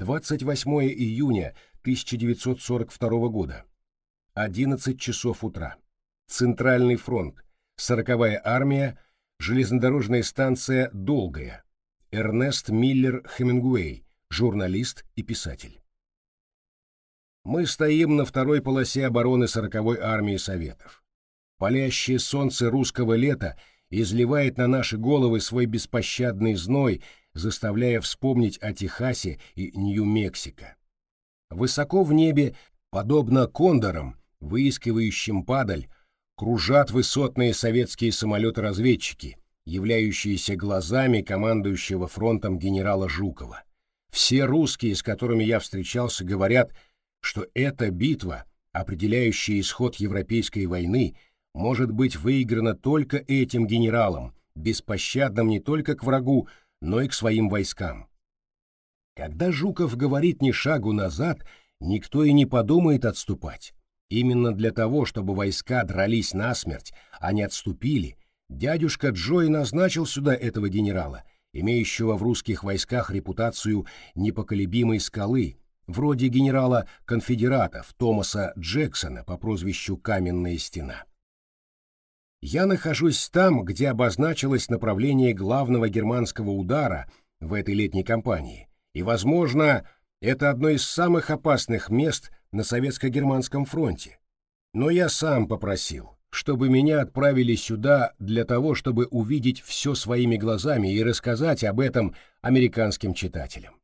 28 июня 1942 года. 11 часов утра. Центральный фронт. 40-я армия. Железнодорожная станция «Долгая». Эрнест Миллер Хемингуэй, журналист и писатель. Мы стоим на второй полосе обороны 40-й армии Советов. Палящее солнце русского лета изливает на наши головы свой беспощадный зной, заставляя вспомнить о Техасе и Нью-Мексико. Высоко в небе, подобно кондорам, выискивающим падаль, кружат высотные советские самолеты-разведчики, являющиеся глазами командующего фронтом генерала Жукова. Все русские, с которыми я встречался, говорят, что эта битва, определяющая исход Европейской войны, может быть выиграна только этим генералом, беспощадным не только к врагу, но и к своим войскам. Когда Жуков говорит ни шагу назад, никто и не подумает отступать. Именно для того, чтобы войска дрались насмерть, а не отступили, дядюшка Джой назначил сюда этого генерала, имеющего в русских войсках репутацию непоколебимой скалы, вроде генерала конфедератов Томаса Джексона по прозвищу «Каменная стена». Я нахожусь там, где обозначилось направление главного германского удара в этой летней кампании, и, возможно, это одно из самых опасных мест на советско-германском фронте. Но я сам попросил, чтобы меня отправили сюда для того, чтобы увидеть все своими глазами и рассказать об этом американским читателям.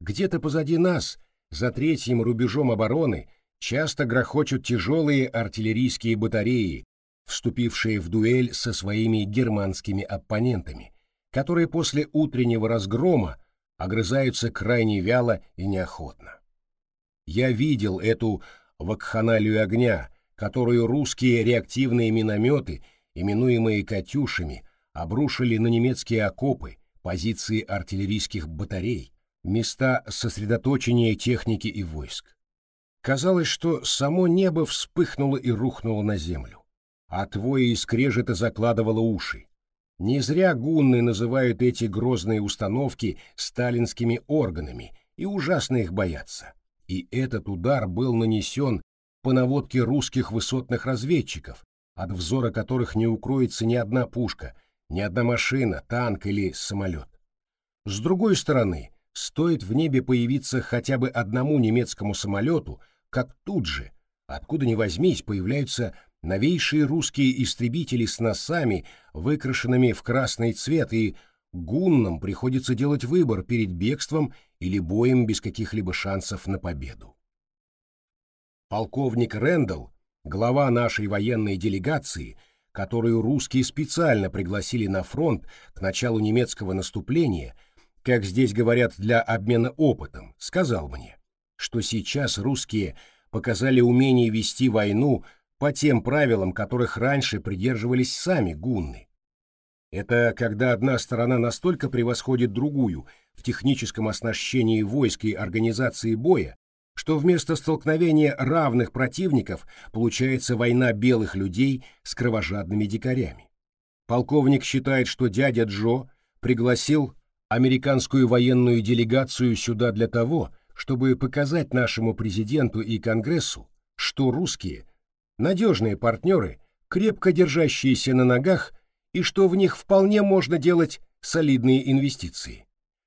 Где-то позади нас, за третьим рубежом обороны, часто грохочут тяжелые артиллерийские батареи, вступившие в дуэль со своими германскими оппонентами, которые после утреннего разгрома огрызаются крайне вяло и неохотно. Я видел эту вакханалию огня, которую русские реактивные минометы, именуемые «катюшами», обрушили на немецкие окопы, позиции артиллерийских батарей, места сосредоточения техники и войск. Казалось, что само небо вспыхнуло и рухнуло на землю, а твоя и скрежета закладывало уши. Не зря гунны называют эти грозные установки сталинскими органами и ужасно их боятся и этот удар был нанесен по наводке русских высотных разведчиков, от взора которых не укроется ни одна пушка, ни одна машина, танк или самолет. С другой стороны, стоит в небе появиться хотя бы одному немецкому самолету, как тут же, откуда ни возьмись, появляются новейшие русские истребители с носами, выкрашенными в красный цвет, и гуннам приходится делать выбор перед бегством или боем без каких-либо шансов на победу. Полковник Рэндалл, глава нашей военной делегации, которую русские специально пригласили на фронт к началу немецкого наступления, как здесь говорят для обмена опытом, сказал мне, что сейчас русские показали умение вести войну по тем правилам, которых раньше придерживались сами гунны. Это когда одна сторона настолько превосходит другую в техническом оснащении войск и организации боя, что вместо столкновения равных противников получается война белых людей с кровожадными дикарями. Полковник считает, что дядя Джо пригласил американскую военную делегацию сюда для того, чтобы показать нашему президенту и Конгрессу, что русские – надежные партнеры, крепко держащиеся на ногах и что в них вполне можно делать солидные инвестиции.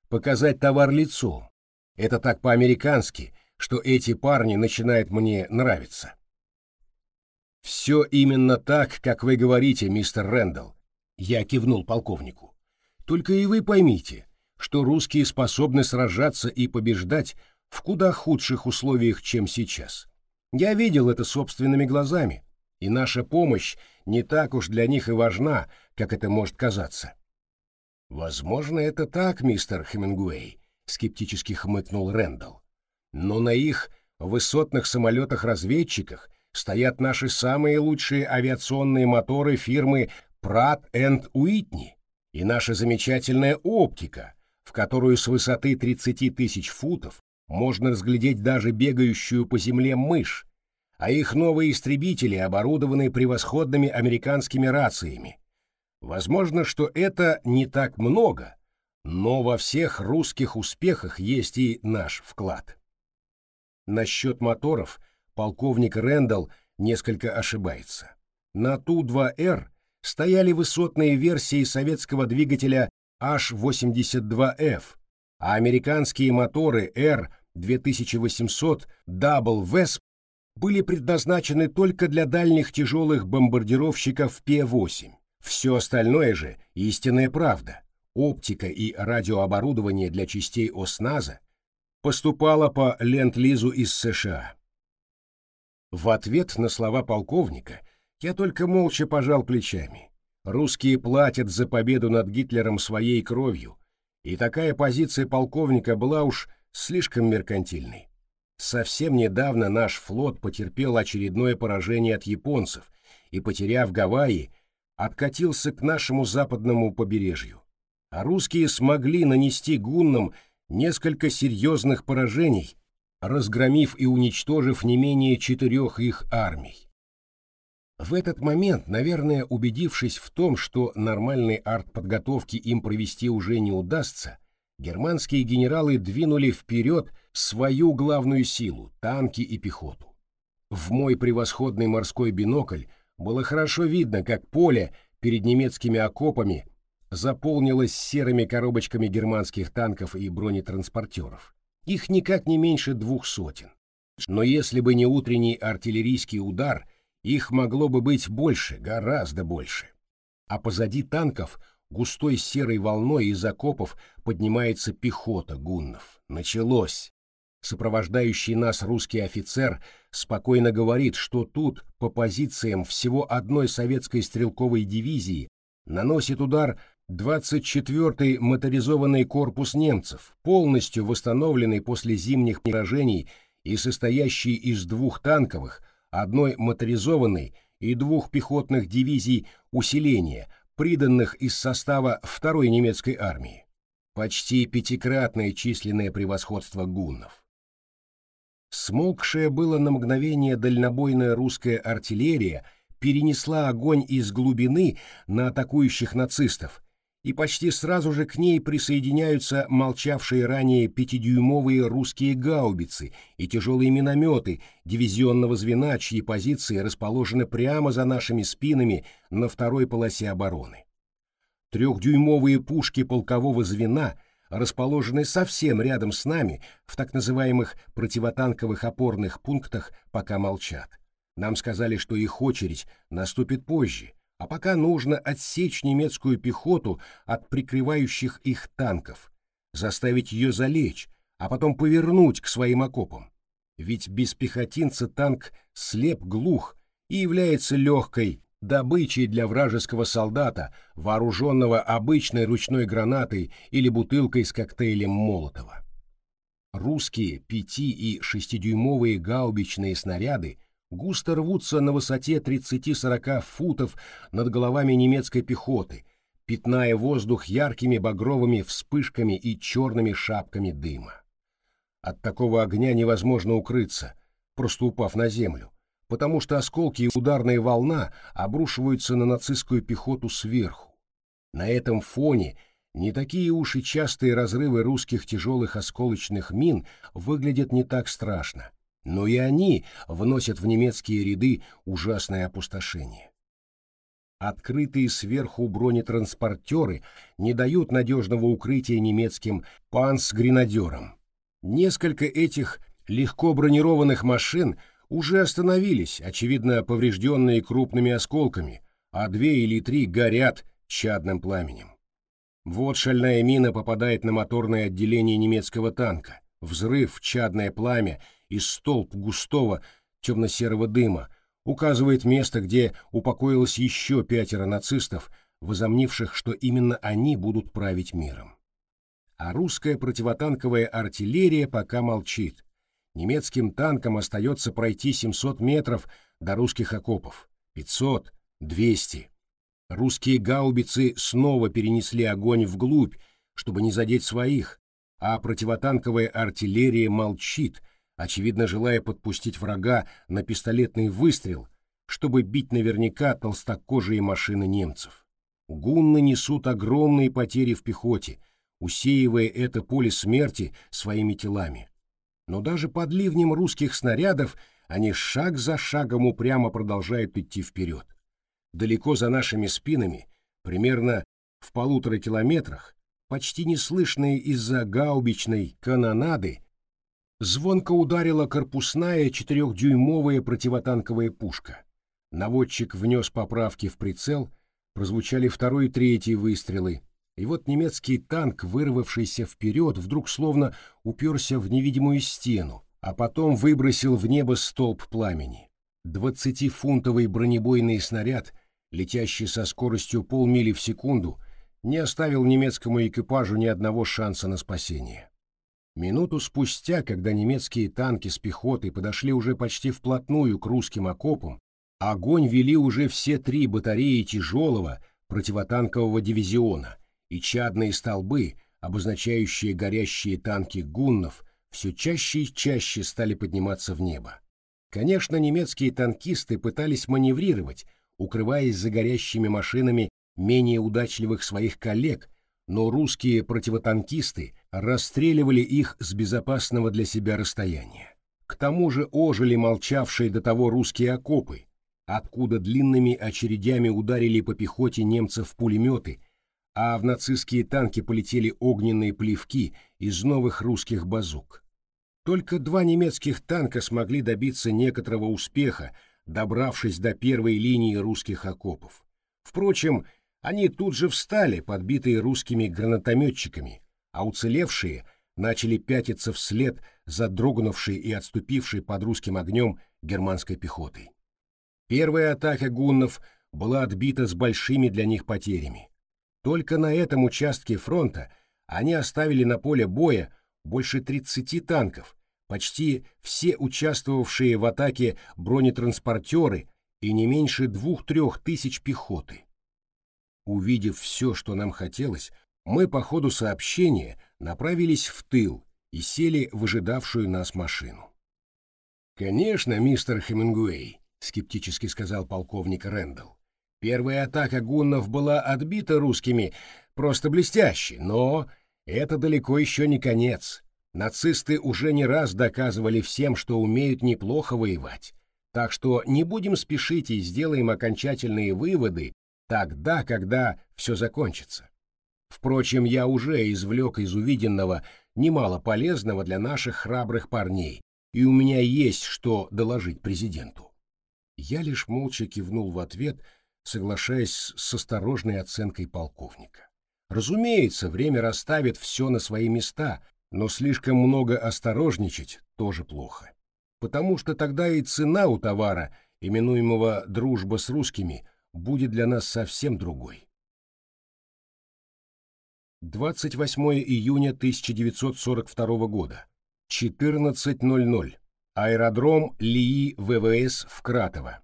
Показать товар лицом. Это так по-американски, что эти парни начинают мне нравиться. «Все именно так, как вы говорите, мистер Рэндалл», — я кивнул полковнику. «Только и вы поймите, что русские способны сражаться и побеждать в куда худших условиях, чем сейчас. Я видел это собственными глазами, и наша помощь не так уж для них и важна, как это может казаться. Возможно, это так, мистер Хемингуэй, скептически хмыкнул Рэндалл. Но на их высотных самолетах-разведчиках стоят наши самые лучшие авиационные моторы фирмы Pratt Уитни и наша замечательная оптика, в которую с высоты 30 тысяч футов можно разглядеть даже бегающую по земле мышь, а их новые истребители оборудованы превосходными американскими рациями. Возможно, что это не так много, Но во всех русских успехах есть и наш вклад. Насчет моторов полковник Рэндалл несколько ошибается. На Ту-2Р стояли высотные версии советского двигателя H-82F, а американские моторы R-2800 Double Vesp были предназначены только для дальних тяжелых бомбардировщиков П-8. Все остальное же – истинная правда. Оптика и радиооборудование для частей ОСНАЗа поступало по Ленд-Лизу из США. В ответ на слова полковника я только молча пожал плечами. Русские платят за победу над Гитлером своей кровью, и такая позиция полковника была уж слишком меркантильной. Совсем недавно наш флот потерпел очередное поражение от японцев и, потеряв Гавайи, откатился к нашему западному побережью. А русские смогли нанести гуннам несколько серьезных поражений, разгромив и уничтожив не менее четырех их армий. В этот момент, наверное, убедившись в том, что нормальной артподготовки им провести уже не удастся, германские генералы двинули вперед свою главную силу – танки и пехоту. В мой превосходный морской бинокль было хорошо видно, как поле перед немецкими окопами заполнилось серыми коробочками германских танков и бронетранспортеров. Их никак не меньше двух сотен. Но если бы не утренний артиллерийский удар, их могло бы быть больше, гораздо больше. А позади танков густой серой волной из окопов поднимается пехота гуннов. Началось. Сопровождающий нас русский офицер спокойно говорит, что тут по позициям всего одной советской стрелковой дивизии наносит удар 24-й моторизованный корпус немцев, полностью восстановленный после зимних поражений и состоящий из двух танковых, одной моторизованной и двух пехотных дивизий усиления, приданных из состава второй немецкой армии. Почти пятикратное численное превосходство гуннов. Смолкшая было на мгновение дальнобойная русская артиллерия перенесла огонь из глубины на атакующих нацистов, и почти сразу же к ней присоединяются молчавшие ранее пятидюймовые русские гаубицы и тяжелые минометы дивизионного звена, чьи позиции расположены прямо за нашими спинами на второй полосе обороны. Трехдюймовые пушки полкового звена расположены совсем рядом с нами в так называемых противотанковых опорных пунктах, пока молчат. Нам сказали, что их очередь наступит позже — а пока нужно отсечь немецкую пехоту от прикрывающих их танков, заставить ее залечь, а потом повернуть к своим окопам. Ведь без пехотинца танк слеп глух и является легкой добычей для вражеского солдата, вооруженного обычной ручной гранатой или бутылкой с коктейлем Молотова. Русские пяти- и шестидюймовые гаубичные снаряды густо рвутся на высоте 30-40 футов над головами немецкой пехоты, пятная воздух яркими багровыми вспышками и черными шапками дыма. От такого огня невозможно укрыться, просто упав на землю, потому что осколки и ударная волна обрушиваются на нацистскую пехоту сверху. На этом фоне не такие уж и частые разрывы русских тяжелых осколочных мин выглядят не так страшно но и они вносят в немецкие ряды ужасное опустошение. Открытые сверху бронетранспортеры не дают надежного укрытия немецким панцгренадерам. Несколько этих легко бронированных машин уже остановились, очевидно поврежденные крупными осколками, а две или три горят чадным пламенем. Вот шальная мина попадает на моторное отделение немецкого танка. Взрыв, чадное пламя и столб густого темно-серого дыма указывает место, где упокоилось еще пятеро нацистов, возомнивших, что именно они будут править миром. А русская противотанковая артиллерия пока молчит. Немецким танкам остается пройти 700 метров до русских окопов. 500, 200. Русские гаубицы снова перенесли огонь вглубь, чтобы не задеть своих, а противотанковая артиллерия молчит, очевидно желая подпустить врага на пистолетный выстрел, чтобы бить наверняка толстокожие машины немцев. Гунны несут огромные потери в пехоте, усеивая это поле смерти своими телами. Но даже под ливнем русских снарядов они шаг за шагом упрямо продолжают идти вперед. Далеко за нашими спинами, примерно в полутора километрах, почти неслышные из-за гаубичной канонады, звонко ударила корпусная четырехдюймовая противотанковая пушка. Наводчик внес поправки в прицел, прозвучали второй и третий выстрелы, и вот немецкий танк, вырвавшийся вперед, вдруг словно уперся в невидимую стену, а потом выбросил в небо столб пламени. Двадцатифунтовый бронебойный снаряд, летящий со скоростью полмили в секунду, не оставил немецкому экипажу ни одного шанса на спасение. Минуту спустя, когда немецкие танки с пехотой подошли уже почти вплотную к русским окопам, огонь вели уже все три батареи тяжелого противотанкового дивизиона — и чадные столбы, обозначающие горящие танки гуннов, все чаще и чаще стали подниматься в небо. Конечно, немецкие танкисты пытались маневрировать, укрываясь за горящими машинами менее удачливых своих коллег, но русские противотанкисты расстреливали их с безопасного для себя расстояния. К тому же ожили молчавшие до того русские окопы, откуда длинными очередями ударили по пехоте немцев пулеметы, а в нацистские танки полетели огненные плевки из новых русских базук. Только два немецких танка смогли добиться некоторого успеха, добравшись до первой линии русских окопов. Впрочем, они тут же встали, подбитые русскими гранатометчиками, а уцелевшие начали пятиться вслед за дрогнувшей и отступившей под русским огнем германской пехотой. Первая атака гуннов была отбита с большими для них потерями. Только на этом участке фронта они оставили на поле боя больше 30 танков, почти все участвовавшие в атаке бронетранспортеры и не меньше двух-трех тысяч пехоты. Увидев все, что нам хотелось, мы по ходу сообщения направились в тыл и сели в ожидавшую нас машину. «Конечно, мистер Хемингуэй», — скептически сказал полковник Рэндалл. Первая атака гуннов была отбита русскими просто блестяще, но это далеко еще не конец. Нацисты уже не раз доказывали всем, что умеют неплохо воевать. Так что не будем спешить и сделаем окончательные выводы тогда, когда все закончится. Впрочем, я уже извлек из увиденного немало полезного для наших храбрых парней, и у меня есть что доложить президенту. Я лишь молча кивнул в ответ — соглашаясь с осторожной оценкой полковника. Разумеется, время расставит все на свои места, но слишком много осторожничать тоже плохо. Потому что тогда и цена у товара, именуемого «дружба с русскими», будет для нас совсем другой. 28 июня 1942 года. 14.00. Аэродром Лии ВВС в Кратово.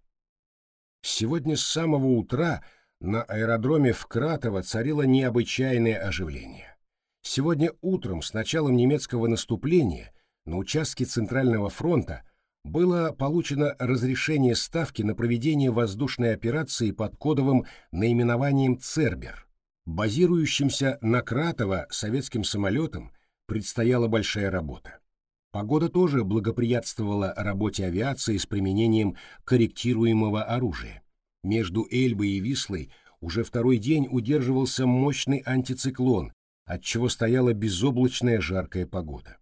Сегодня с самого утра на аэродроме в Кратово царило необычайное оживление. Сегодня утром с началом немецкого наступления на участке Центрального фронта было получено разрешение Ставки на проведение воздушной операции под кодовым наименованием «Цербер». Базирующимся на Кратово советским самолетам предстояла большая работа. Погода тоже благоприятствовала работе авиации с применением корректируемого оружия. Между Эльбой и Вислой уже второй день удерживался мощный антициклон, отчего стояла безоблачная жаркая погода.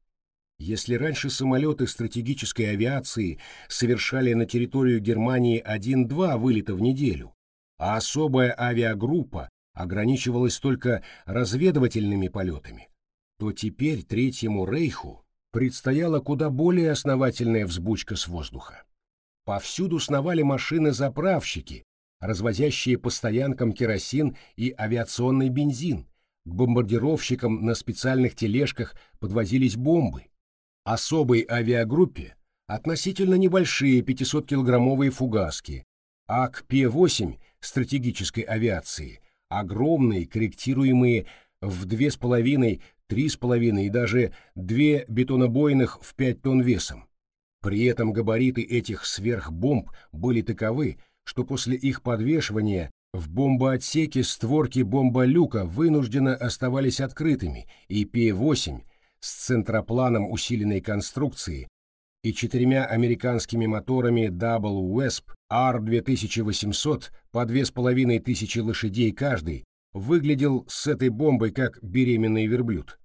Если раньше самолеты стратегической авиации совершали на территорию Германии 1-2 вылета в неделю, а особая авиагруппа ограничивалась только разведывательными полетами, то теперь Третьему Рейху предстояла куда более основательная взбучка с воздуха. Повсюду сновали машины-заправщики, развозящие по стоянкам керосин и авиационный бензин. К бомбардировщикам на специальных тележках подвозились бомбы. Особой авиагруппе относительно небольшие 500-килограммовые фугаски, а к П-8 стратегической авиации огромные, корректируемые в 2,5 три с половиной и даже две бетонобойных в пять тонн весом. При этом габариты этих сверхбомб были таковы, что после их подвешивания В бомбоотсеке створки бомболюка вынужденно оставались открытыми, и П-8 с центропланом усиленной конструкции и четырьмя американскими моторами Double Wesp R2800 по 2500 лошадей каждый выглядел с этой бомбой как беременный верблюд.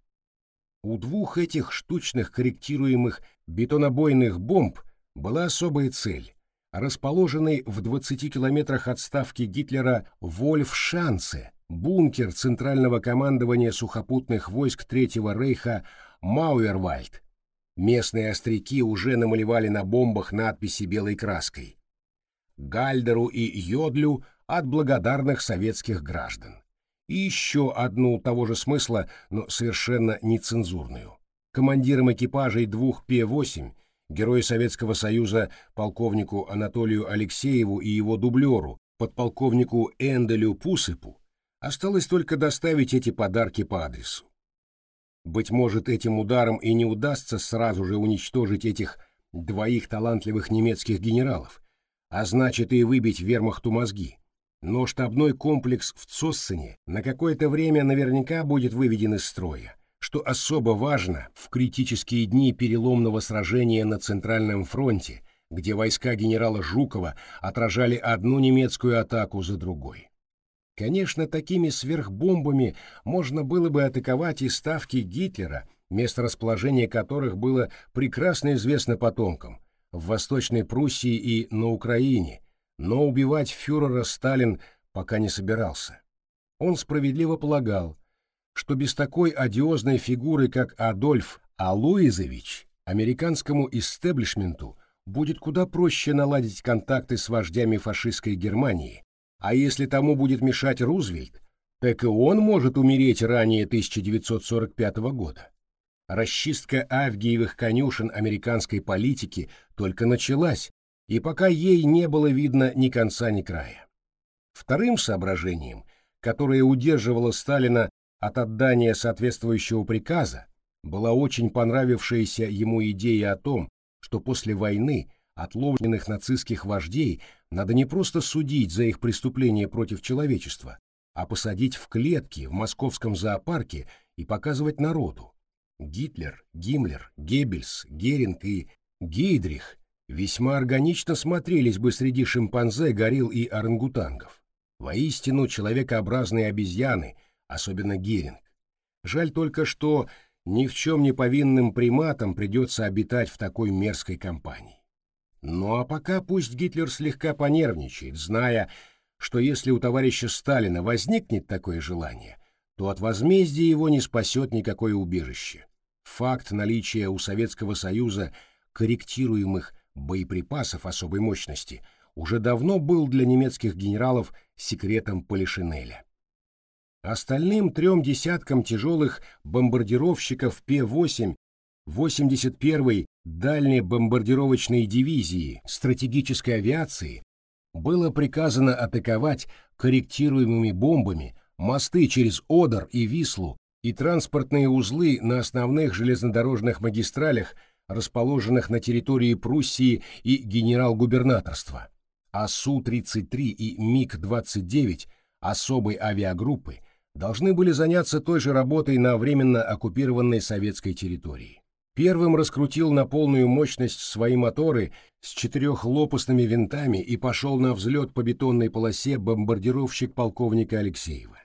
У двух этих штучных корректируемых бетонобойных бомб была особая цель. Расположенный в 20 километрах от ставки Гитлера Вольфшанце, бункер Центрального командования сухопутных войск Третьего Рейха Мауэрвальд. Местные остряки уже намалевали на бомбах надписи белой краской. Гальдеру и Йодлю от благодарных советских граждан и еще одну того же смысла, но совершенно нецензурную. Командирам экипажей двух П-8, герою Советского Союза полковнику Анатолию Алексееву и его дублеру, подполковнику Энделю Пусыпу, осталось только доставить эти подарки по адресу. Быть может, этим ударом и не удастся сразу же уничтожить этих двоих талантливых немецких генералов, а значит и выбить вермахту мозги. Но штабной комплекс в Цоссене на какое-то время наверняка будет выведен из строя, что особо важно в критические дни переломного сражения на Центральном фронте, где войска генерала Жукова отражали одну немецкую атаку за другой. Конечно, такими сверхбомбами можно было бы атаковать и ставки Гитлера, место расположения которых было прекрасно известно потомкам, в Восточной Пруссии и на Украине, но убивать фюрера Сталин пока не собирался. Он справедливо полагал, что без такой одиозной фигуры, как Адольф Алуизович, американскому истеблишменту будет куда проще наладить контакты с вождями фашистской Германии, а если тому будет мешать Рузвельт, так и он может умереть ранее 1945 года. Расчистка Авгиевых конюшен американской политики только началась, и пока ей не было видно ни конца, ни края. Вторым соображением, которое удерживало Сталина от отдания соответствующего приказа, была очень понравившаяся ему идея о том, что после войны отловленных нацистских вождей надо не просто судить за их преступления против человечества, а посадить в клетки в московском зоопарке и показывать народу. Гитлер, Гиммлер, Геббельс, Геринг и Гейдрих весьма органично смотрелись бы среди шимпанзе, горилл и орангутангов. Воистину человекообразные обезьяны, особенно Геринг. Жаль только, что ни в чем не повинным приматам придется обитать в такой мерзкой компании. Ну а пока пусть Гитлер слегка понервничает, зная, что если у товарища Сталина возникнет такое желание, то от возмездия его не спасет никакое убежище. Факт наличия у Советского Союза корректируемых боеприпасов особой мощности уже давно был для немецких генералов секретом Полишинеля. Остальным трем десяткам тяжелых бомбардировщиков П-8 81-й дальней бомбардировочной дивизии стратегической авиации было приказано атаковать корректируемыми бомбами мосты через Одер и Вислу и транспортные узлы на основных железнодорожных магистралях расположенных на территории Пруссии и генерал-губернаторства, а Су-33 и МиГ-29 особой авиагруппы должны были заняться той же работой на временно оккупированной советской территории. Первым раскрутил на полную мощность свои моторы с четырехлопастными винтами и пошел на взлет по бетонной полосе бомбардировщик полковника Алексеева.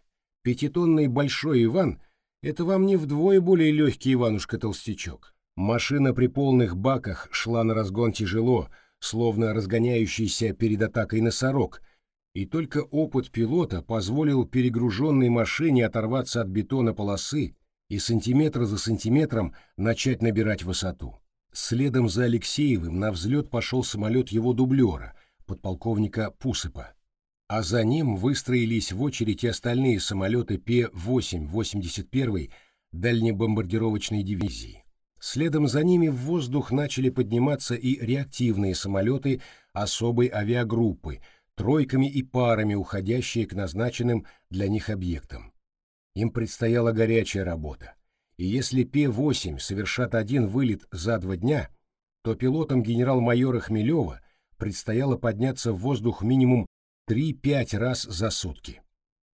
Пятитонный Большой Иван — это вам не вдвое более легкий Иванушка-толстячок. Машина при полных баках шла на разгон тяжело, словно разгоняющийся перед атакой носорог, и только опыт пилота позволил перегруженной машине оторваться от бетона полосы и сантиметр за сантиметром начать набирать высоту. Следом за Алексеевым на взлет пошел самолет его дублера, подполковника Пусыпа, а за ним выстроились в очередь и остальные самолеты П-8 81-й дальнебомбардировочной дивизии. Следом за ними в воздух начали подниматься и реактивные самолеты особой авиагруппы, тройками и парами, уходящие к назначенным для них объектам. Им предстояла горячая работа. И если П-8 совершат один вылет за два дня, то пилотам генерал-майора Хмелева предстояло подняться в воздух минимум 3-5 раз за сутки.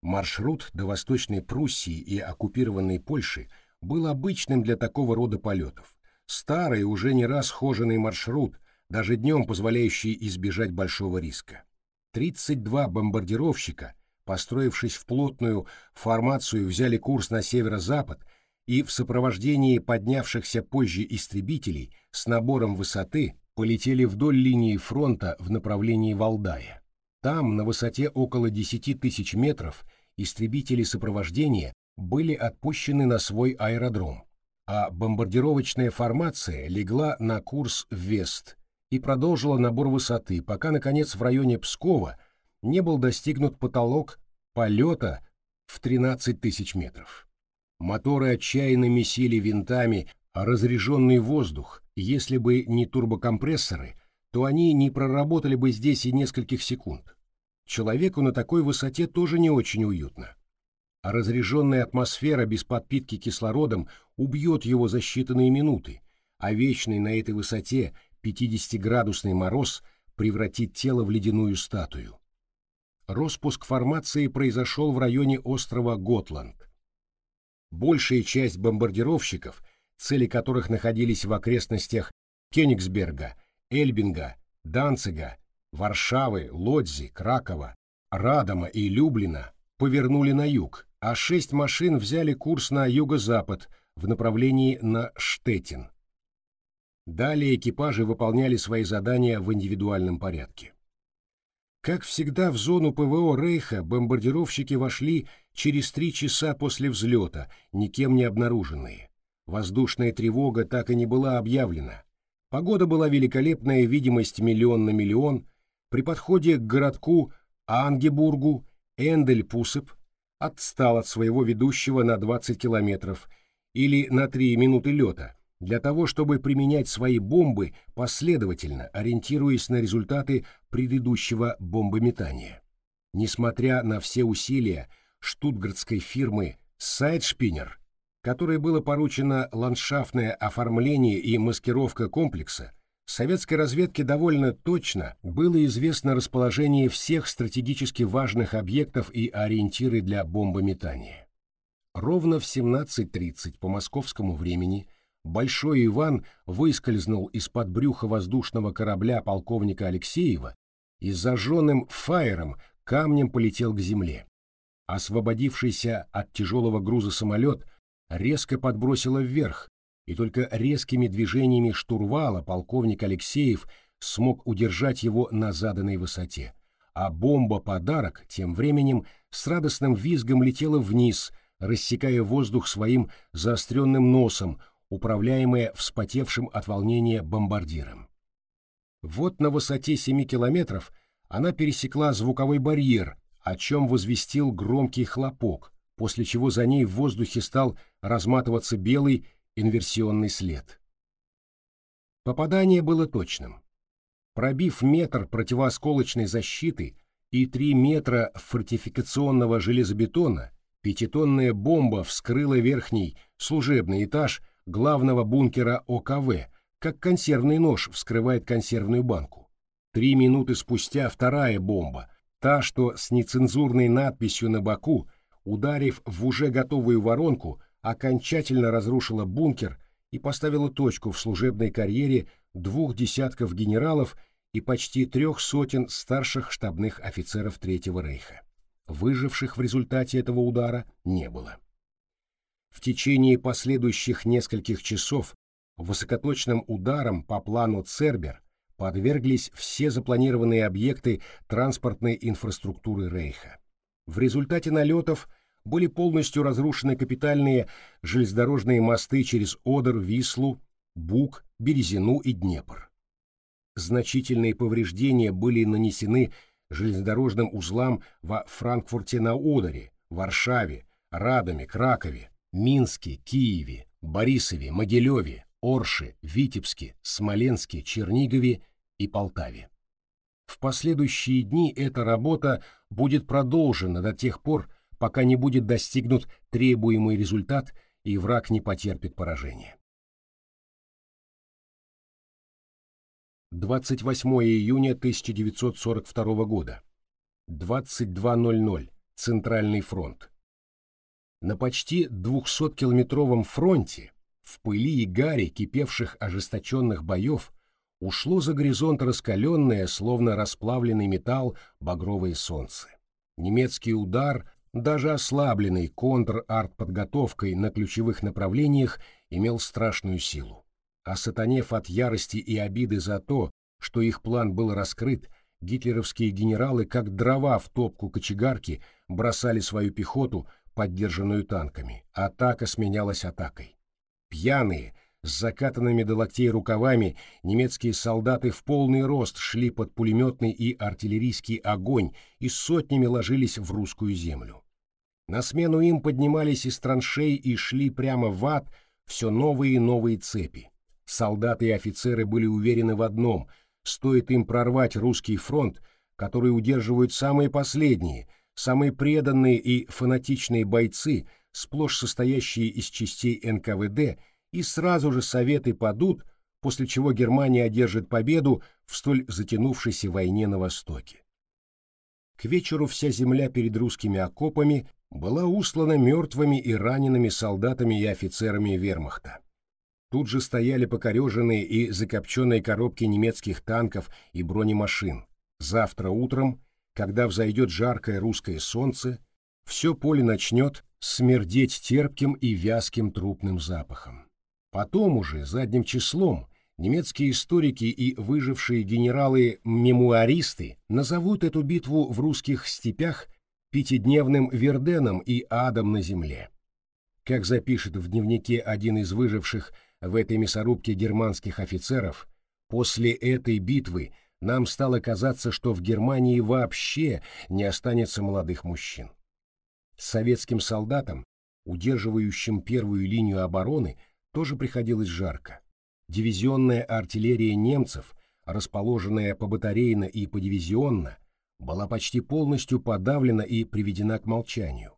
Маршрут до Восточной Пруссии и оккупированной Польши был обычным для такого рода полетов. Старый, уже не раз хоженый маршрут, даже днем позволяющий избежать большого риска. 32 бомбардировщика, построившись в плотную формацию, взяли курс на северо-запад и в сопровождении поднявшихся позже истребителей с набором высоты полетели вдоль линии фронта в направлении Валдая. Там, на высоте около 10 тысяч метров, истребители сопровождения были отпущены на свой аэродром, а бомбардировочная формация легла на курс Вест и продолжила набор высоты, пока, наконец, в районе Пскова не был достигнут потолок полета в 13 тысяч метров. Моторы отчаянно месили винтами разряженный воздух, если бы не турбокомпрессоры, то они не проработали бы здесь и нескольких секунд. Человеку на такой высоте тоже не очень уютно. А разряженная атмосфера без подпитки кислородом убьет его за считанные минуты, а вечный на этой высоте 50-градусный мороз превратит тело в ледяную статую. Роспуск формации произошел в районе острова Готланд. Большая часть бомбардировщиков, цели которых находились в окрестностях Кёнигсберга, Эльбинга, Данцига, Варшавы, Лодзи, Кракова, Радома и Люблина повернули на юг, а шесть машин взяли курс на юго-запад в направлении на Штетин. Далее экипажи выполняли свои задания в индивидуальном порядке. Как всегда в зону ПВО Рейха бомбардировщики вошли через три часа после взлета, никем не обнаруженные. Воздушная тревога так и не была объявлена. Погода была великолепная, видимость миллион на миллион, при подходе к городку Ангебургу Эндель-Пусып отстал от своего ведущего на 20 километров или на 3 минуты лета, для того, чтобы применять свои бомбы последовательно, ориентируясь на результаты предыдущего бомбометания. Несмотря на все усилия штутгартской фирмы «Сайдшпиннер», которой было поручено ландшафтное оформление и маскировка комплекса, Советской разведке довольно точно было известно расположение всех стратегически важных объектов и ориентиры для бомбометания. Ровно в 17.30 по московскому времени Большой Иван выскользнул из-под брюха воздушного корабля полковника Алексеева и зажженным фаером камнем полетел к земле. Освободившийся от тяжелого груза самолет резко подбросило вверх, и только резкими движениями штурвала полковник Алексеев смог удержать его на заданной высоте, а бомба-подарок тем временем с радостным визгом летела вниз, рассекая воздух своим заостренным носом, управляемая вспотевшим от волнения бомбардиром. Вот на высоте 7 километров она пересекла звуковой барьер, о чем возвестил громкий хлопок, после чего за ней в воздухе стал разматываться белый инверсионный след. Попадание было точным. Пробив метр противоосколочной защиты и три метра фортификационного железобетона, пятитонная бомба вскрыла верхний служебный этаж главного бункера ОКВ, как консервный нож вскрывает консервную банку. Три минуты спустя вторая бомба, та, что с нецензурной надписью на боку, ударив в уже готовую воронку, окончательно разрушила бункер и поставила точку в служебной карьере двух десятков генералов и почти трех сотен старших штабных офицеров Третьего Рейха. Выживших в результате этого удара не было. В течение последующих нескольких часов высокоточным ударом по плану Цербер подверглись все запланированные объекты транспортной инфраструктуры Рейха. В результате налетов – были полностью разрушены капитальные железнодорожные мосты через Одер, Вислу, Буг, Березину и Днепр. Значительные повреждения были нанесены железнодорожным узлам во Франкфурте на Одере, Варшаве, Радоме, Кракове, Минске, Киеве, Борисове, Могилеве, Орше, Витебске, Смоленске, Чернигове и Полтаве. В последующие дни эта работа будет продолжена до тех пор, пока не будет достигнут требуемый результат и враг не потерпит поражения. 28 июня 1942 года. 22.00. Центральный фронт. На почти 200-километровом фронте, в пыли и гаре кипевших ожесточенных боев, ушло за горизонт раскаленное, словно расплавленный металл, багровое солнце. Немецкий удар, даже ослабленный контр-арт-подготовкой на ключевых направлениях, имел страшную силу. А сатанев от ярости и обиды за то, что их план был раскрыт, гитлеровские генералы, как дрова в топку кочегарки, бросали свою пехоту, поддержанную танками. Атака сменялась атакой. Пьяные, с закатанными до локтей рукавами, немецкие солдаты в полный рост шли под пулеметный и артиллерийский огонь и сотнями ложились в русскую землю. На смену им поднимались из траншей и шли прямо в ад все новые и новые цепи. Солдаты и офицеры были уверены в одном — стоит им прорвать русский фронт, который удерживают самые последние, самые преданные и фанатичные бойцы, сплошь состоящие из частей НКВД, и сразу же советы падут, после чего Германия одержит победу в столь затянувшейся войне на Востоке. К вечеру вся земля перед русскими окопами была услана мертвыми и ранеными солдатами и офицерами вермахта. Тут же стояли покореженные и закопченные коробки немецких танков и бронемашин. Завтра утром, когда взойдет жаркое русское солнце, все поле начнет смердеть терпким и вязким трупным запахом. Потом уже, задним числом, немецкие историки и выжившие генералы-мемуаристы назовут эту битву в русских степях пятидневным Верденом и адом на земле. Как запишет в дневнике один из выживших в этой мясорубке германских офицеров, после этой битвы нам стало казаться, что в Германии вообще не останется молодых мужчин. Советским солдатам, удерживающим первую линию обороны, тоже приходилось жарко. Дивизионная артиллерия немцев, расположенная по батарейно и по дивизионно, была почти полностью подавлена и приведена к молчанию.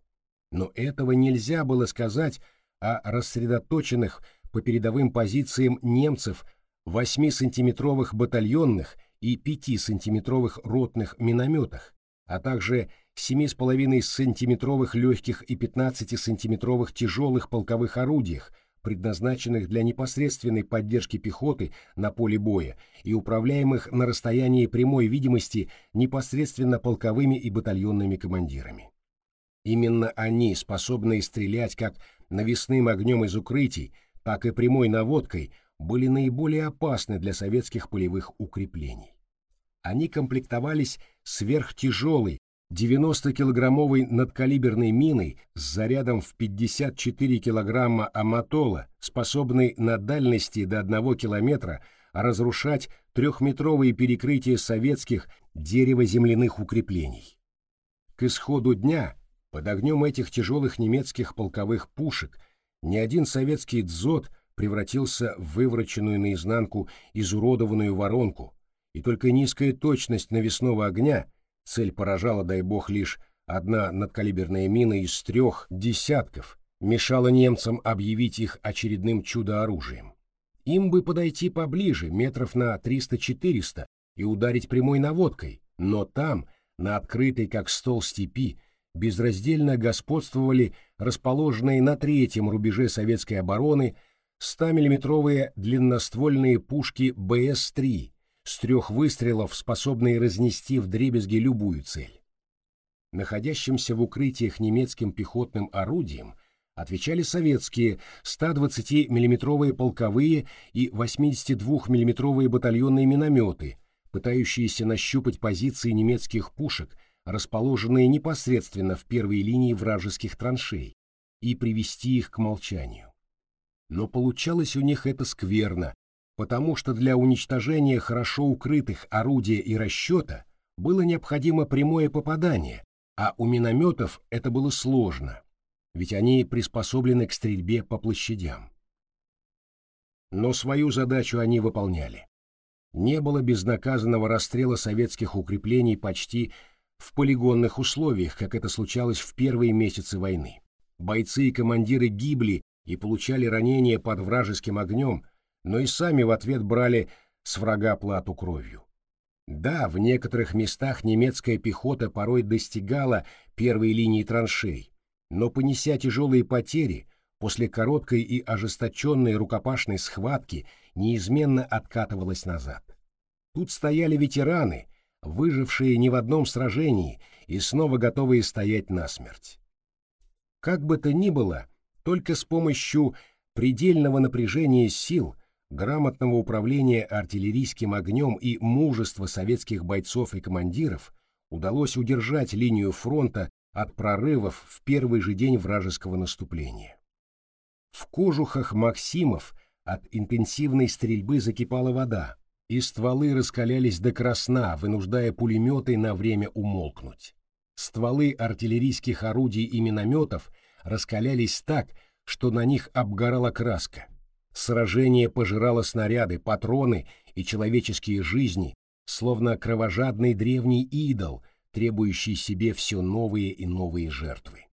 Но этого нельзя было сказать о рассредоточенных по передовым позициям немцев 8-сантиметровых батальонных и 5-сантиметровых ротных минометах, а также 7,5-сантиметровых легких и 15-сантиметровых тяжелых полковых орудиях, предназначенных для непосредственной поддержки пехоты на поле боя и управляемых на расстоянии прямой видимости непосредственно полковыми и батальонными командирами. Именно они, способные стрелять как навесным огнем из укрытий, так и прямой наводкой были наиболее опасны для советских полевых укреплений. Они комплектовались сверхтяжелой 90-килограммовой надкалиберной миной с зарядом в 54 килограмма аматола, способной на дальности до 1 километра разрушать трехметровые перекрытия советских дерево-земляных укреплений. К исходу дня под огнем этих тяжелых немецких полковых пушек ни один советский дзот превратился в вывороченную наизнанку изуродованную воронку, и только низкая точность навесного огня, цель поражала, дай бог, лишь одна надкалиберная мина из трех десятков, мешала немцам объявить их очередным чудо-оружием. Им бы подойти поближе, метров на 300-400, и ударить прямой наводкой, но там, на открытой как стол степи, безраздельно господствовали расположенные на третьем рубеже советской обороны 100-миллиметровые длинноствольные пушки БС-3 с трех выстрелов, способные разнести в дребезги любую цель. Находящимся в укрытиях немецким пехотным орудием отвечали советские 120-миллиметровые полковые и 82-миллиметровые батальонные минометы, пытающиеся нащупать позиции немецких пушек расположенные непосредственно в первой линии вражеских траншей, и привести их к молчанию. Но получалось у них это скверно, потому что для уничтожения хорошо укрытых орудия и расчета было необходимо прямое попадание, а у минометов это было сложно, ведь они приспособлены к стрельбе по площадям. Но свою задачу они выполняли. Не было безнаказанного расстрела советских укреплений почти в полигонных условиях, как это случалось в первые месяцы войны. Бойцы и командиры гибли и получали ранения под вражеским огнем, но и сами в ответ брали с врага плату кровью. Да, в некоторых местах немецкая пехота порой достигала первой линии траншей, но понеся тяжелые потери, после короткой и ожесточенной рукопашной схватки неизменно откатывалась назад. Тут стояли ветераны, выжившие не в одном сражении и снова готовые стоять насмерть. Как бы то ни было, только с помощью предельного напряжения сил, грамотного управления артиллерийским огнем и мужества советских бойцов и командиров удалось удержать линию фронта от прорывов в первый же день вражеского наступления. В кожухах Максимов от интенсивной стрельбы закипала вода, и стволы раскалялись до красна, вынуждая пулеметы на время умолкнуть. Стволы артиллерийских орудий и минометов раскалялись так, что на них обгорала краска. Сражение пожирало снаряды, патроны и человеческие жизни, словно кровожадный древний идол, требующий себе все новые и новые жертвы.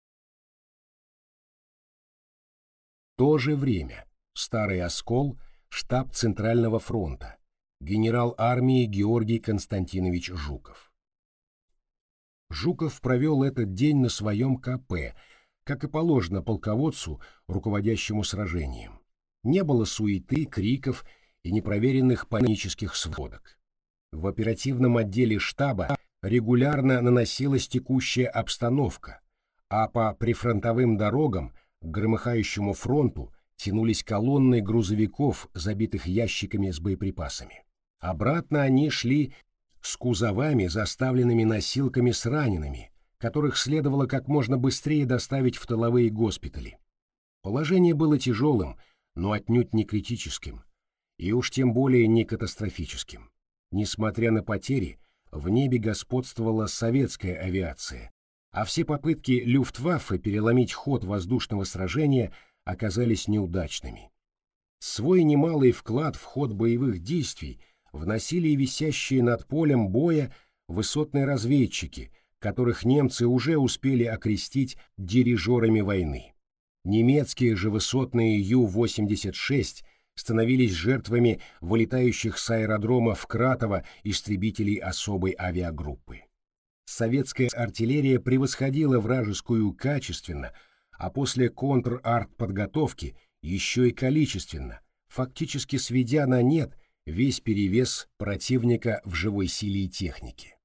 То же время Старый Оскол, штаб Центрального фронта, генерал армии Георгий Константинович Жуков. Жуков провел этот день на своем КП, как и положено полководцу, руководящему сражением. Не было суеты, криков и непроверенных панических сводок. В оперативном отделе штаба регулярно наносилась текущая обстановка, а по прифронтовым дорогам к громыхающему фронту тянулись колонны грузовиков, забитых ящиками с боеприпасами. Обратно они шли с кузовами, заставленными носилками с ранеными, которых следовало как можно быстрее доставить в тыловые госпитали. Положение было тяжелым, но отнюдь не критическим, и уж тем более не катастрофическим. Несмотря на потери, в небе господствовала советская авиация, а все попытки Люфтваффе переломить ход воздушного сражения оказались неудачными. Свой немалый вклад в ход боевых действий – вносили и висящие над полем боя высотные разведчики, которых немцы уже успели окрестить дирижерами войны. Немецкие же высотные Ю-86 становились жертвами вылетающих с аэродрома в Кратово истребителей особой авиагруппы. Советская артиллерия превосходила вражескую качественно, а после контр-арт-подготовки еще и количественно, фактически сведя на нет весь перевес противника в живой силе и технике.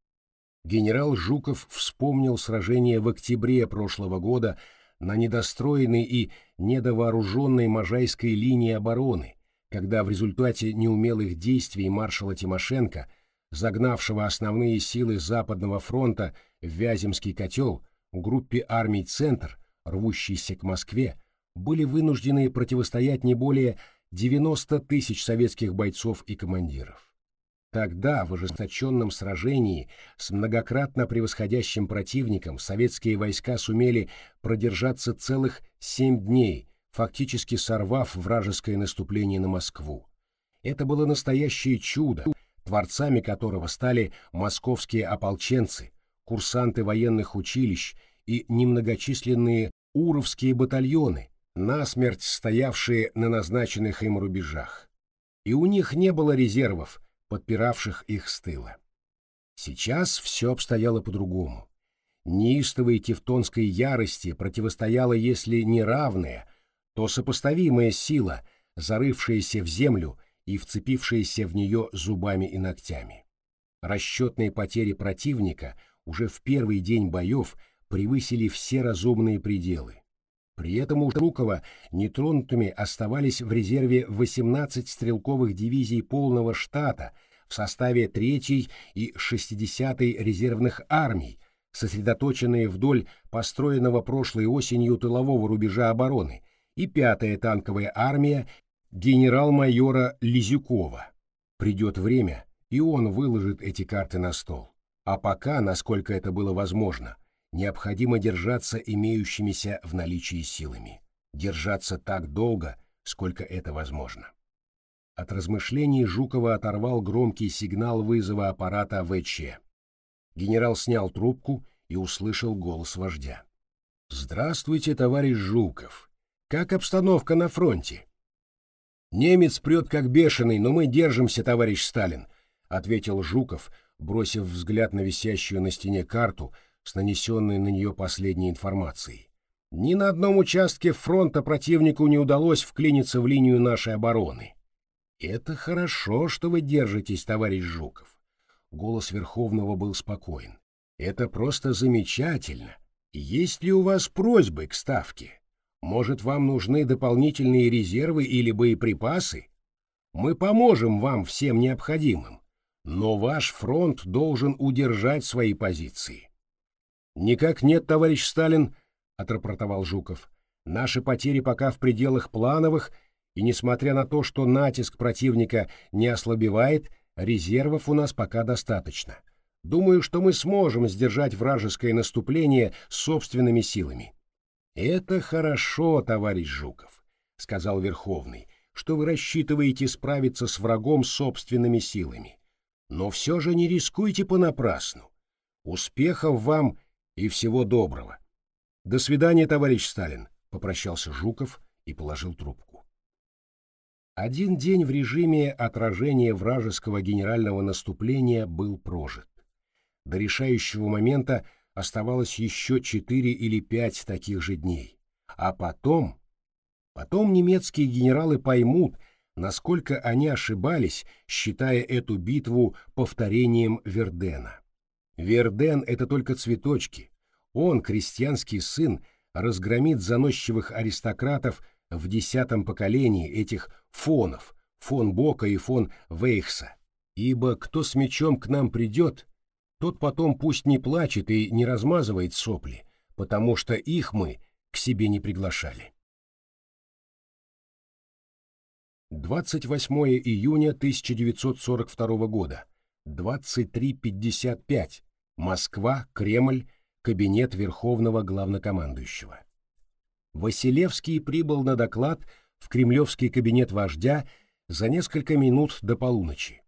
Генерал Жуков вспомнил сражение в октябре прошлого года на недостроенной и недовооруженной Можайской линии обороны, когда в результате неумелых действий маршала Тимошенко, загнавшего основные силы Западного фронта в Вяземский котел, группе армий «Центр», рвущейся к Москве, были вынуждены противостоять не более 90 тысяч советских бойцов и командиров. Тогда, в ожесточенном сражении с многократно превосходящим противником, советские войска сумели продержаться целых семь дней, фактически сорвав вражеское наступление на Москву. Это было настоящее чудо, творцами которого стали московские ополченцы, курсанты военных училищ и немногочисленные уровские батальоны, насмерть стоявшие на назначенных им рубежах. И у них не было резервов, подпиравших их с тыла. Сейчас все обстояло по-другому. Неистовой тевтонской ярости противостояла, если не равная, то сопоставимая сила, зарывшаяся в землю и вцепившаяся в нее зубами и ногтями. Расчетные потери противника уже в первый день боев превысили все разумные пределы. При этом у Жукова нетронутыми оставались в резерве 18 стрелковых дивизий полного штата в составе 3-й и 60-й резервных армий, сосредоточенные вдоль построенного прошлой осенью тылового рубежа обороны, и 5-я танковая армия генерал-майора Лизюкова. Придет время, и он выложит эти карты на стол. А пока, насколько это было возможно – необходимо держаться имеющимися в наличии силами, держаться так долго, сколько это возможно. От размышлений Жукова оторвал громкий сигнал вызова аппарата ВЧ. Генерал снял трубку и услышал голос вождя. «Здравствуйте, товарищ Жуков. Как обстановка на фронте?» «Немец прет как бешеный, но мы держимся, товарищ Сталин», — ответил Жуков, бросив взгляд на висящую на стене карту с нанесенной на нее последней информацией. «Ни на одном участке фронта противнику не удалось вклиниться в линию нашей обороны. Это хорошо, что вы держитесь, товарищ Жуков. Голос Верховного был спокоен. Это просто замечательно. Есть ли у вас просьбы к ставке? Может, вам нужны дополнительные резервы или боеприпасы? Мы поможем вам всем необходимым, но ваш фронт должен удержать свои позиции. Никак нет, товарищ Сталин, отрапортовал Жуков. Наши потери пока в пределах плановых, и несмотря на то, что натиск противника не ослабевает, Резервов у нас пока достаточно. Думаю, что мы сможем сдержать вражеское наступление собственными силами. Это хорошо, товарищ Жуков, сказал Верховный, что вы рассчитываете справиться с врагом собственными силами. Но все же не рискуйте понапрасну. Успехов вам и всего доброго. До свидания, товарищ Сталин, попрощался Жуков и положил трубку. Один день в режиме отражения вражеского генерального наступления был прожит. До решающего момента оставалось еще четыре или пять таких же дней. А потом... Потом немецкие генералы поймут, насколько они ошибались, считая эту битву повторением Вердена. Верден — это только цветочки. Он, крестьянский сын, разгромит заносчивых аристократов в десятом поколении этих фонов, фон Бока и фон Вейхса. Ибо кто с мечом к нам придет, тот потом пусть не плачет и не размазывает сопли, потому что их мы к себе не приглашали. 28 июня 1942 года, 23.55, Москва, Кремль, кабинет Верховного Главнокомандующего. Василевский прибыл на доклад в кремлевский кабинет вождя за несколько минут до полуночи.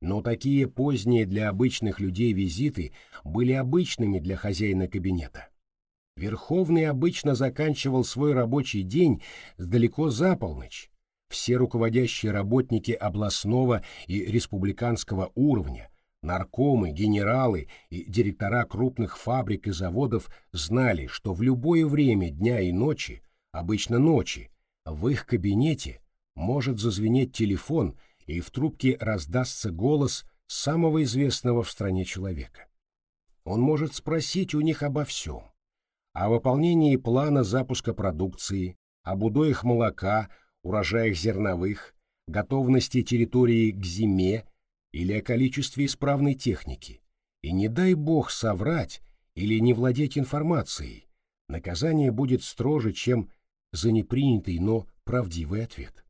Но такие поздние для обычных людей визиты были обычными для хозяина кабинета. Верховный обычно заканчивал свой рабочий день далеко за полночь. Все руководящие работники областного и республиканского уровня, наркомы, генералы и директора крупных фабрик и заводов знали, что в любое время дня и ночи, обычно ночи, в их кабинете может зазвенеть телефон, и в трубке раздастся голос самого известного в стране человека. Он может спросить у них обо всем. О выполнении плана запуска продукции, об удоях молока, урожаях зерновых, готовности территории к зиме или о количестве исправной техники. И не дай бог соврать или не владеть информацией, наказание будет строже, чем за непринятый, но правдивый ответ.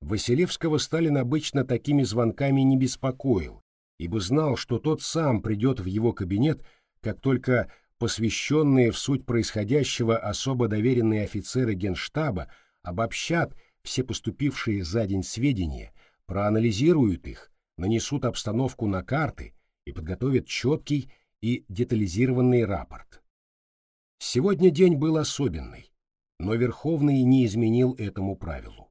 Василевского Сталин обычно такими звонками не беспокоил, ибо знал, что тот сам придет в его кабинет, как только посвященные в суть происходящего особо доверенные офицеры генштаба обобщат все поступившие за день сведения, проанализируют их, нанесут обстановку на карты и подготовят четкий и детализированный рапорт. Сегодня день был особенный но Верховный не изменил этому правилу.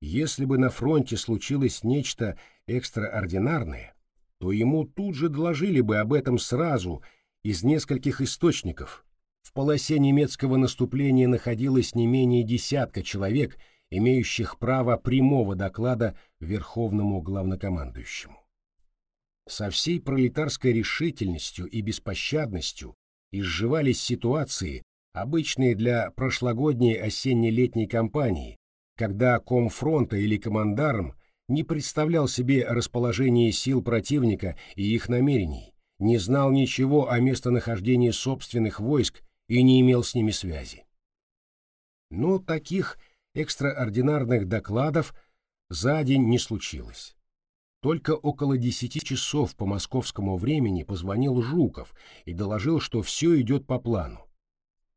Если бы на фронте случилось нечто экстраординарное, то ему тут же доложили бы об этом сразу из нескольких источников. В полосе немецкого наступления находилось не менее десятка человек, имеющих право прямого доклада Верховному главнокомандующему. Со всей пролетарской решительностью и беспощадностью изживались ситуации, обычные для прошлогодней осенне-летней кампании, когда комфронта или командарм не представлял себе расположение сил противника и их намерений, не знал ничего о местонахождении собственных войск и не имел с ними связи. Но таких экстраординарных докладов за день не случилось. Только около десяти часов по московскому времени позвонил Жуков и доложил, что все идет по плану.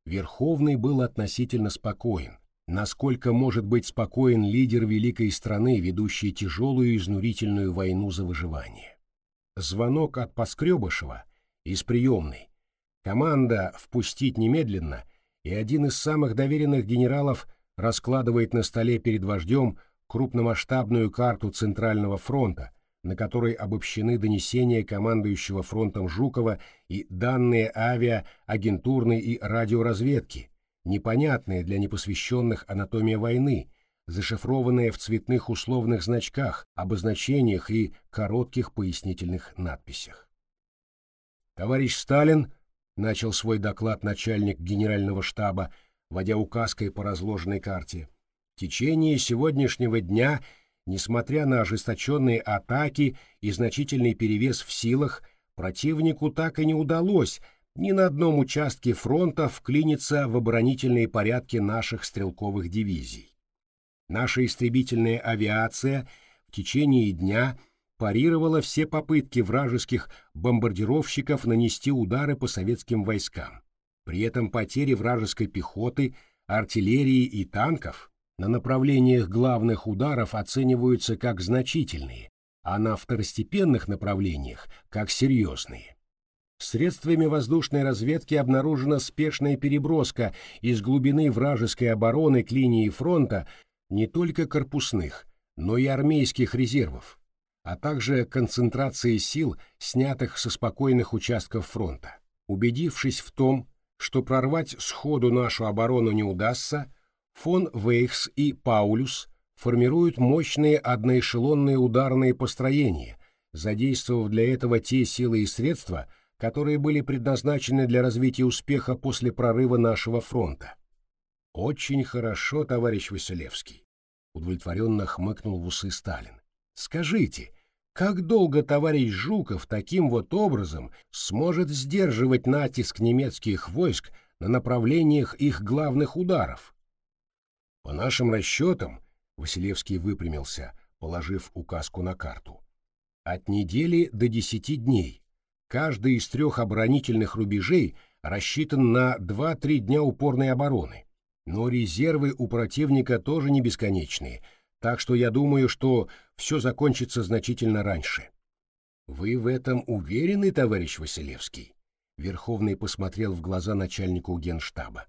Верховный был относительно спокоен, насколько может быть спокоен лидер великой страны, ведущий тяжелую изнурительную войну за выживание. Звонок от Поскребышева из приемной. Команда «Впустить немедленно» и один из самых доверенных генералов раскладывает на столе перед вождем крупномасштабную карту Центрального фронта, на которой обобщены донесения командующего фронтом Жукова и данные авиа, агентурной и радиоразведки, непонятные для непосвященных анатомия войны, зашифрованные в цветных условных значках, обозначениях и коротких пояснительных надписях. Товарищ Сталин, начал свой доклад начальник генерального штаба, водя указкой по разложенной карте, в течение сегодняшнего дня, несмотря на ожесточенные атаки и значительный перевес в силах, противнику так и не удалось ни на одном участке фронта вклиниться в оборонительные порядки наших стрелковых дивизий. Наша истребительная авиация в течение дня парировала все попытки вражеских бомбардировщиков нанести удары по советским войскам. При этом потери вражеской пехоты, артиллерии и танков на направлениях главных ударов оцениваются как значительные, а на второстепенных направлениях – как серьезные. Средствами воздушной разведки обнаружена спешная переброска из глубины вражеской обороны к линии фронта не только корпусных, но и армейских резервов, а также концентрации сил, снятых со спокойных участков фронта. Убедившись в том, что прорвать сходу нашу оборону не удастся, фон Вейхс и Паулюс формируют мощные одноэшелонные ударные построения, задействовав для этого те силы и средства, которые были предназначены для развития успеха после прорыва нашего фронта. Очень хорошо, товарищ Василевский, удовлетворенно хмыкнул в усы Сталин. Скажите, как долго товарищ Жуков таким вот образом сможет сдерживать натиск немецких войск на направлениях их главных ударов? По нашим расчетам, Василевский выпрямился, положив указку на карту. От недели до десяти дней. Каждый из трех оборонительных рубежей рассчитан на 2-3 дня упорной обороны. Но резервы у противника тоже не бесконечные, так что я думаю, что все закончится значительно раньше. Вы в этом уверены, товарищ Василевский? Верховный посмотрел в глаза начальнику генштаба.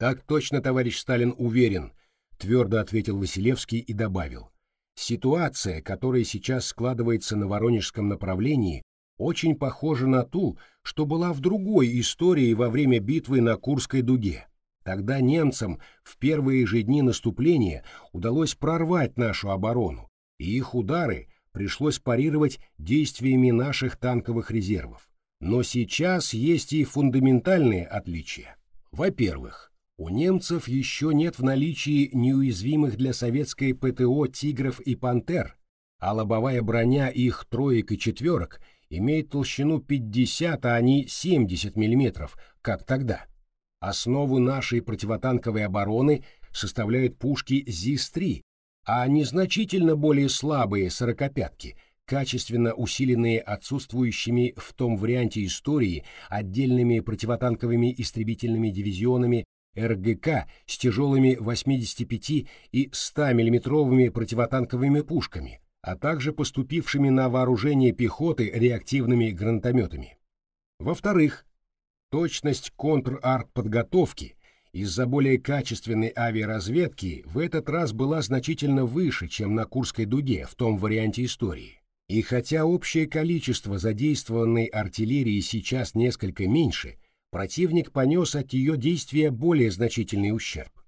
Так точно, товарищ Сталин, уверен, твердо ответил Василевский и добавил. Ситуация, которая сейчас складывается на Воронежском направлении, очень похожа на ту, что была в другой истории во время битвы на Курской дуге. Тогда немцам в первые же дни наступления удалось прорвать нашу оборону, и их удары пришлось парировать действиями наших танковых резервов. Но сейчас есть и фундаментальные отличия. Во-первых, у немцев еще нет в наличии неуязвимых для советской ПТО «Тигров» и «Пантер», а лобовая броня их троек и четверок имеет толщину 50, а не 70 мм, как тогда. Основу нашей противотанковой обороны составляют пушки ЗИС-3, а незначительно более слабые сорокопятки, качественно усиленные отсутствующими в том варианте истории отдельными противотанковыми истребительными дивизионами РГК с тяжелыми 85 и 100 миллиметровыми противотанковыми пушками, а также поступившими на вооружение пехоты реактивными гранатометами. Во-вторых, Точность контр-арт-подготовки из-за более качественной авиаразведки в этот раз была значительно выше, чем на Курской дуге в том варианте истории. И хотя общее количество задействованной артиллерии сейчас несколько меньше, противник понес от ее действия более значительный ущерб.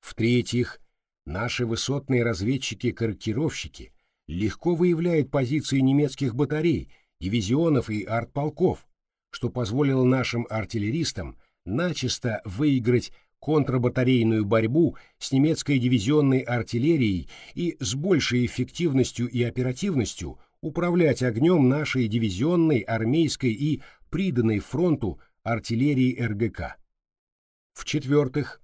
В-третьих, наши высотные разведчики-корректировщики легко выявляют позиции немецких батарей, дивизионов и артполков, что позволило нашим артиллеристам начисто выиграть контрбатарейную борьбу с немецкой дивизионной артиллерией и с большей эффективностью и оперативностью управлять огнем нашей дивизионной, армейской и приданной фронту артиллерии РГК. В-четвертых,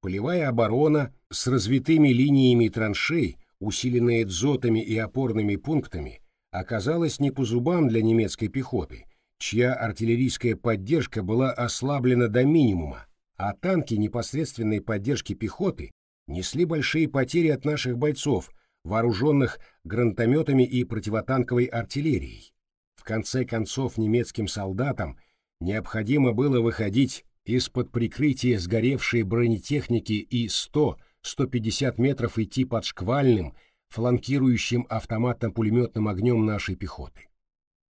полевая оборона с развитыми линиями траншей, усиленная дзотами и опорными пунктами, оказалась не по зубам для немецкой пехоты – чья артиллерийская поддержка была ослаблена до минимума, а танки непосредственной поддержки пехоты несли большие потери от наших бойцов, вооруженных гранатометами и противотанковой артиллерией. В конце концов немецким солдатам необходимо было выходить из-под прикрытия сгоревшей бронетехники и 100-150 метров идти под шквальным, фланкирующим автоматно-пулеметным огнем нашей пехоты.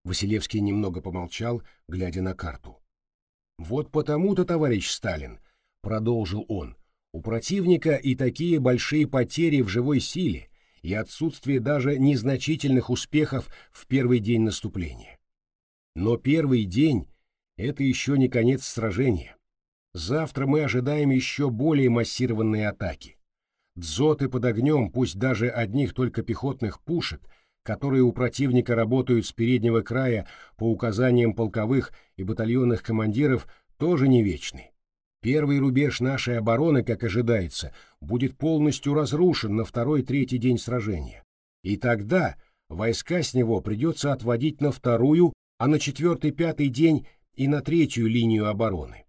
Василевский немного помолчал, глядя на карту. «Вот потому-то, товарищ Сталин», — продолжил он, — «у противника и такие большие потери в живой силе, и отсутствие даже незначительных успехов в первый день наступления. Но первый день — это еще не конец сражения. Завтра мы ожидаем еще более массированные атаки. Дзоты под огнем, пусть даже одних только пехотных пушек, которые у противника работают с переднего края по указаниям полковых и батальонных командиров, тоже не вечны. Первый рубеж нашей обороны, как ожидается, будет полностью разрушен на второй-третий день сражения. И тогда войска с него придется отводить на вторую, а на четвертый-пятый день и на третью линию обороны.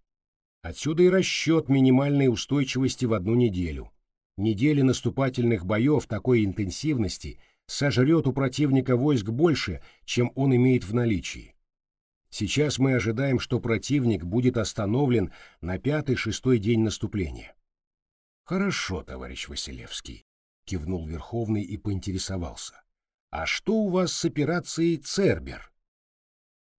Отсюда и расчет минимальной устойчивости в одну неделю. Недели наступательных боев такой интенсивности сожрет у противника войск больше, чем он имеет в наличии. Сейчас мы ожидаем, что противник будет остановлен на пятый-шестой день наступления. Хорошо, товарищ Василевский, кивнул Верховный и поинтересовался. А что у вас с операцией Цербер?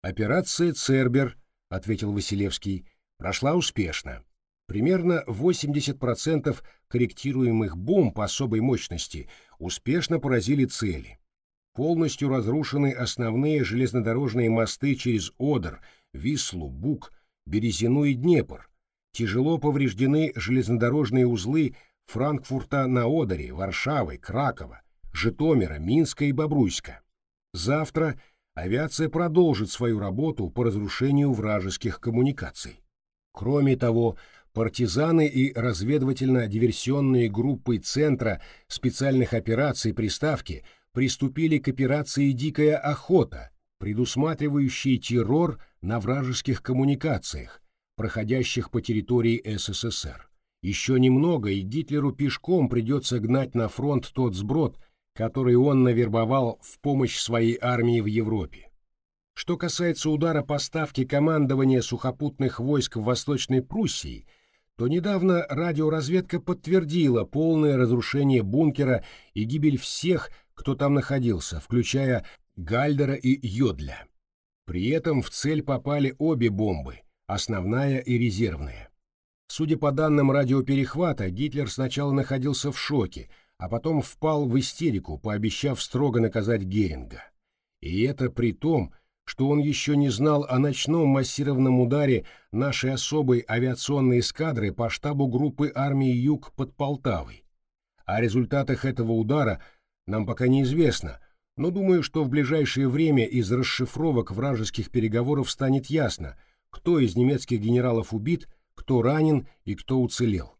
Операция Цербер, ответил Василевский, прошла успешно. Примерно 80% корректируемых бомб особой мощности успешно поразили цели. Полностью разрушены основные железнодорожные мосты через Одер, Вислу, Буг, Березину и Днепр. Тяжело повреждены железнодорожные узлы Франкфурта на Одере, Варшавы, Кракова, Житомира, Минска и Бобруйска. Завтра авиация продолжит свою работу по разрушению вражеских коммуникаций. Кроме того, партизаны и разведывательно-диверсионные группы Центра специальных операций приставки – приступили к операции «Дикая охота», предусматривающей террор на вражеских коммуникациях, проходящих по территории СССР. Еще немного, и Гитлеру пешком придется гнать на фронт тот сброд, который он навербовал в помощь своей армии в Европе. Что касается удара по ставке командования сухопутных войск в Восточной Пруссии, то недавно радиоразведка подтвердила полное разрушение бункера и гибель всех кто там находился, включая Гальдера и Йодля. При этом в цель попали обе бомбы, основная и резервная. Судя по данным радиоперехвата, Гитлер сначала находился в шоке, а потом впал в истерику, пообещав строго наказать Геринга. И это при том, что он еще не знал о ночном массированном ударе нашей особой авиационной эскадры по штабу группы армии Юг под Полтавой. О результатах этого удара – нам пока неизвестно, но думаю, что в ближайшее время из расшифровок вражеских переговоров станет ясно, кто из немецких генералов убит, кто ранен и кто уцелел.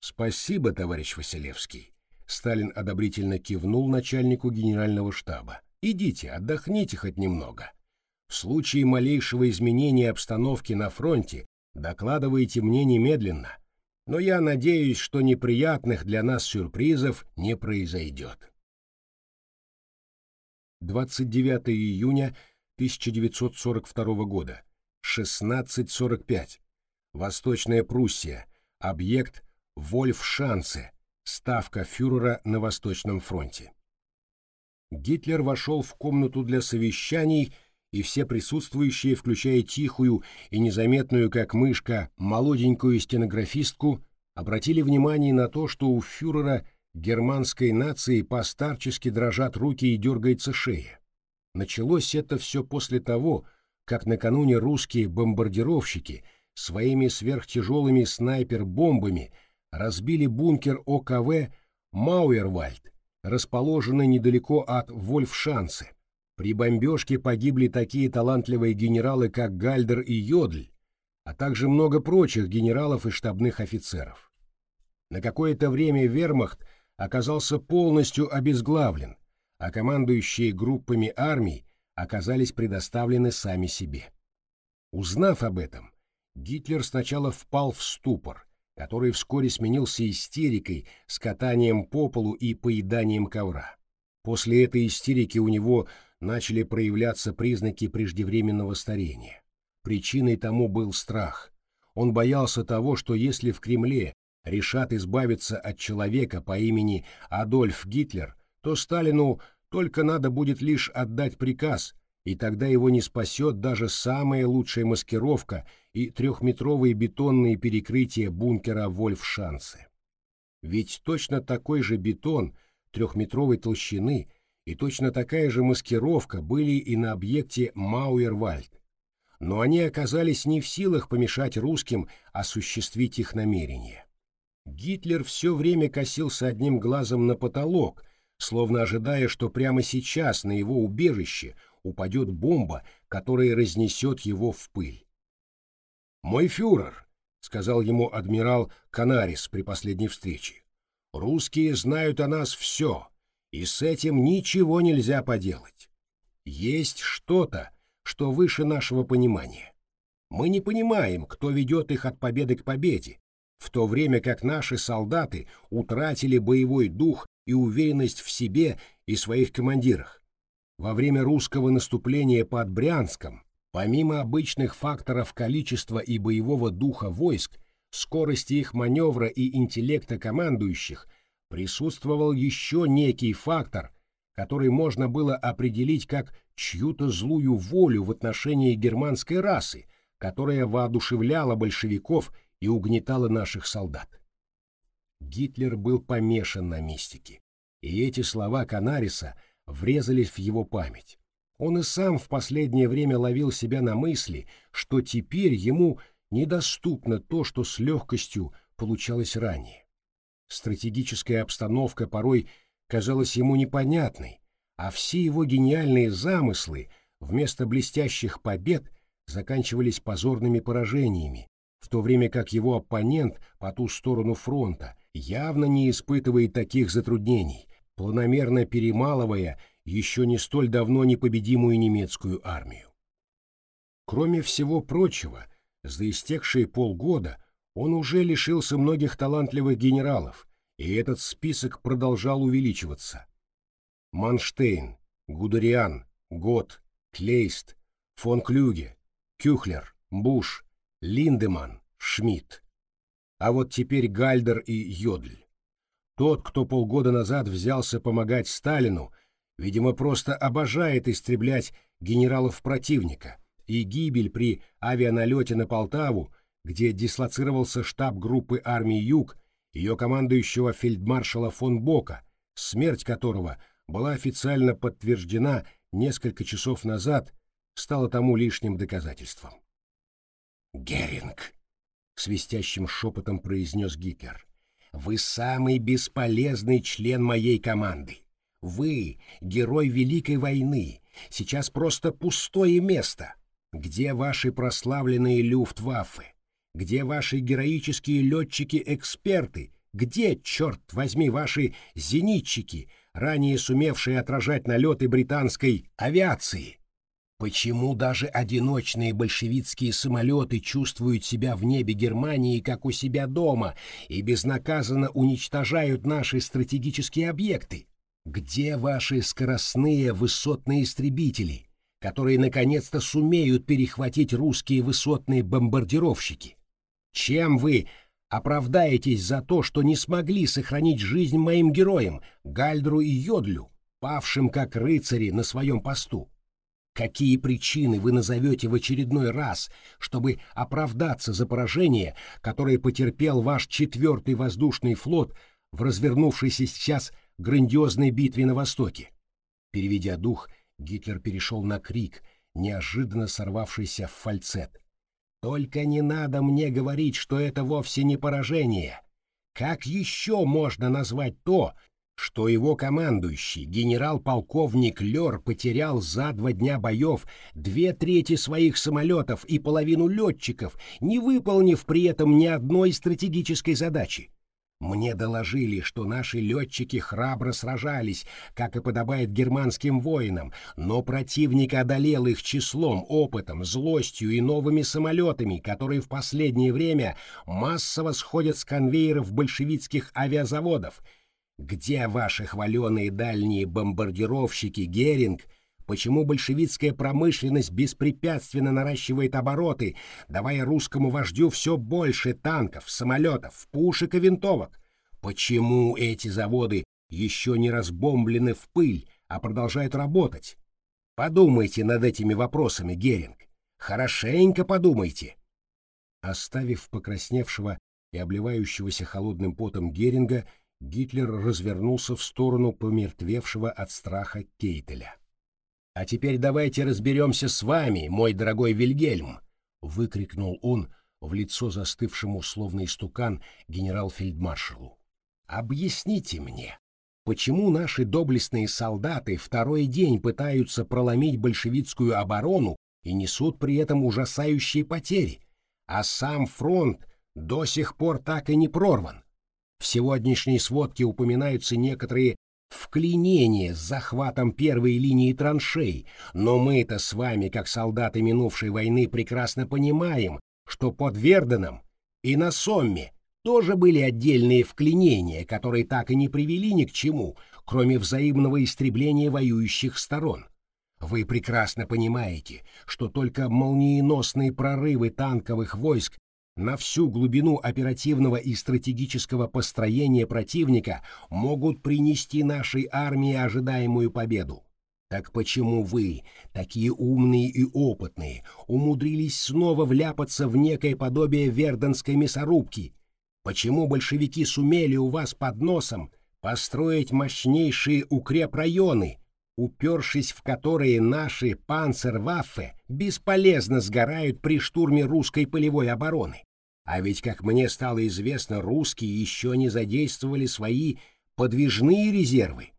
Спасибо, товарищ Василевский. Сталин одобрительно кивнул начальнику генерального штаба. Идите, отдохните хоть немного. В случае малейшего изменения обстановки на фронте докладывайте мне немедленно но я надеюсь, что неприятных для нас сюрпризов не произойдет. 29 июня 1942 года, 16.45. Восточная Пруссия. Объект Вольфшанце. Ставка фюрера на Восточном фронте. Гитлер вошел в комнату для совещаний и все присутствующие, включая тихую и незаметную, как мышка, молоденькую стенографистку, обратили внимание на то, что у фюрера германской нации постарчески дрожат руки и дергается шея. Началось это все после того, как накануне русские бомбардировщики своими сверхтяжелыми снайпер-бомбами разбили бункер ОКВ Мауэрвальд, расположенный недалеко от Вольфшанце, при бомбежке погибли такие талантливые генералы, как Гальдер и Йодль, а также много прочих генералов и штабных офицеров. На какое-то время вермахт оказался полностью обезглавлен, а командующие группами армий оказались предоставлены сами себе. Узнав об этом, Гитлер сначала впал в ступор, который вскоре сменился истерикой с катанием по полу и поеданием ковра. После этой истерики у него начали проявляться признаки преждевременного старения. Причиной тому был страх. Он боялся того, что если в Кремле решат избавиться от человека по имени Адольф Гитлер, то Сталину только надо будет лишь отдать приказ, и тогда его не спасет даже самая лучшая маскировка и трехметровые бетонные перекрытия бункера Вольфшанце. Ведь точно такой же бетон трехметровой толщины и точно такая же маскировка были и на объекте Мауэрвальд. Но они оказались не в силах помешать русским осуществить их намерения. Гитлер все время косился одним глазом на потолок, словно ожидая, что прямо сейчас на его убежище упадет бомба, которая разнесет его в пыль. «Мой фюрер», — сказал ему адмирал Канарис при последней встрече, — «русские знают о нас все, и с этим ничего нельзя поделать. Есть что-то, что выше нашего понимания. Мы не понимаем, кто ведет их от победы к победе, в то время как наши солдаты утратили боевой дух и уверенность в себе и своих командирах. Во время русского наступления под Брянском, помимо обычных факторов количества и боевого духа войск, скорости их маневра и интеллекта командующих, присутствовал еще некий фактор, который можно было определить как чью-то злую волю в отношении германской расы, которая воодушевляла большевиков и угнетала наших солдат. Гитлер был помешан на мистике, и эти слова Канариса врезались в его память. Он и сам в последнее время ловил себя на мысли, что теперь ему недоступно то, что с легкостью получалось ранее. Стратегическая обстановка порой казалась ему непонятной, а все его гениальные замыслы вместо блестящих побед заканчивались позорными поражениями, в то время как его оппонент по ту сторону фронта явно не испытывает таких затруднений, планомерно перемалывая еще не столь давно непобедимую немецкую армию. Кроме всего прочего, за истекшие полгода он уже лишился многих талантливых генералов, и этот список продолжал увеличиваться. Манштейн, Гудериан, Гот, Клейст, фон Клюге, Кюхлер, Буш, Линдеман, Шмидт. А вот теперь Гальдер и Йодль. Тот, кто полгода назад взялся помогать Сталину, видимо, просто обожает истреблять генералов противника, и гибель при авианалете на Полтаву, где дислоцировался штаб группы армии Юг, ее командующего фельдмаршала фон Бока, смерть которого была официально подтверждена несколько часов назад, стала тому лишним доказательством. «Геринг!» — свистящим шепотом произнес Гитлер. «Вы самый бесполезный член моей команды. Вы — герой Великой войны. Сейчас просто пустое место. Где ваши прославленные люфтваффе? Где ваши героические летчики-эксперты? Где, черт возьми, ваши зенитчики, ранее сумевшие отражать налеты британской авиации? Почему даже одиночные большевистские самолеты чувствуют себя в небе Германии, как у себя дома, и безнаказанно уничтожают наши стратегические объекты? Где ваши скоростные высотные истребители, которые наконец-то сумеют перехватить русские высотные бомбардировщики? Чем вы оправдаетесь за то, что не смогли сохранить жизнь моим героям, Гальдру и Йодлю, павшим как рыцари на своем посту? Какие причины вы назовете в очередной раз, чтобы оправдаться за поражение, которое потерпел ваш четвертый воздушный флот в развернувшейся сейчас грандиозной битве на Востоке? Переведя дух, Гитлер перешел на крик, неожиданно сорвавшийся в фальцет. «Только не надо мне говорить, что это вовсе не поражение. Как еще можно назвать то, что его командующий, генерал-полковник Лёр, потерял за два дня боев две трети своих самолетов и половину летчиков, не выполнив при этом ни одной стратегической задачи. Мне доложили, что наши летчики храбро сражались, как и подобает германским воинам, но противник одолел их числом, опытом, злостью и новыми самолетами, которые в последнее время массово сходят с конвейеров большевистских авиазаводов — где ваши хваленые дальние бомбардировщики Геринг? Почему большевистская промышленность беспрепятственно наращивает обороты, давая русскому вождю все больше танков, самолетов, пушек и винтовок? Почему эти заводы еще не разбомблены в пыль, а продолжают работать. Подумайте над этими вопросами, Геринг. Хорошенько подумайте. Оставив покрасневшего и обливающегося холодным потом Геринга, Гитлер развернулся в сторону помертвевшего от страха Кейтеля. «А теперь давайте разберемся с вами, мой дорогой Вильгельм!» — выкрикнул он в лицо застывшему словно истукан генерал-фельдмаршалу. «Объясните мне, почему наши доблестные солдаты второй день пытаются проломить большевистскую оборону и несут при этом ужасающие потери, а сам фронт до сих пор так и не прорван. В сегодняшней сводке упоминаются некоторые вклинения с захватом первой линии траншей, но мы-то с вами, как солдаты минувшей войны, прекрасно понимаем, что под Верденом и на Сомме тоже были отдельные вклинения, которые так и не привели ни к чему, кроме взаимного истребления воюющих сторон. Вы прекрасно понимаете, что только молниеносные прорывы танковых войск на всю глубину оперативного и стратегического построения противника могут принести нашей армии ожидаемую победу. Так почему вы, такие умные и опытные, умудрились снова вляпаться в некое подобие верденской мясорубки? Почему большевики сумели у вас под носом построить мощнейшие укрепрайоны, упершись в которые наши панцерваффе бесполезно сгорают при штурме русской полевой обороны. А ведь, как мне стало известно, русские еще не задействовали свои подвижные резервы.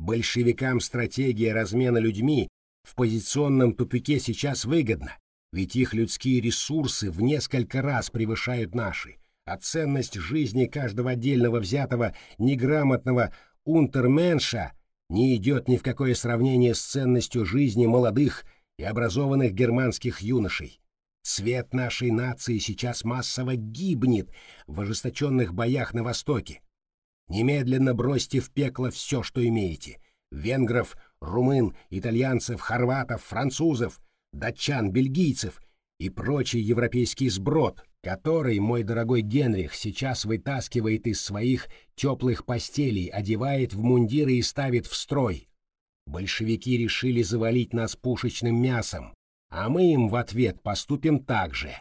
Большевикам стратегия размена людьми в позиционном тупике сейчас выгодна, ведь их людские ресурсы в несколько раз превышают наши, а ценность жизни каждого отдельного взятого неграмотного унтерменша не идет ни в какое сравнение с ценностью жизни молодых и образованных германских юношей. Свет нашей нации сейчас массово гибнет в ожесточенных боях на Востоке. Немедленно бросьте в пекло все, что имеете. Венгров, румын, итальянцев, хорватов, французов, датчан, бельгийцев и прочий европейский сброд, который мой дорогой Генрих сейчас вытаскивает из своих теплых постелей, одевает в мундиры и ставит в строй. Большевики решили завалить нас пушечным мясом, а мы им в ответ поступим так же.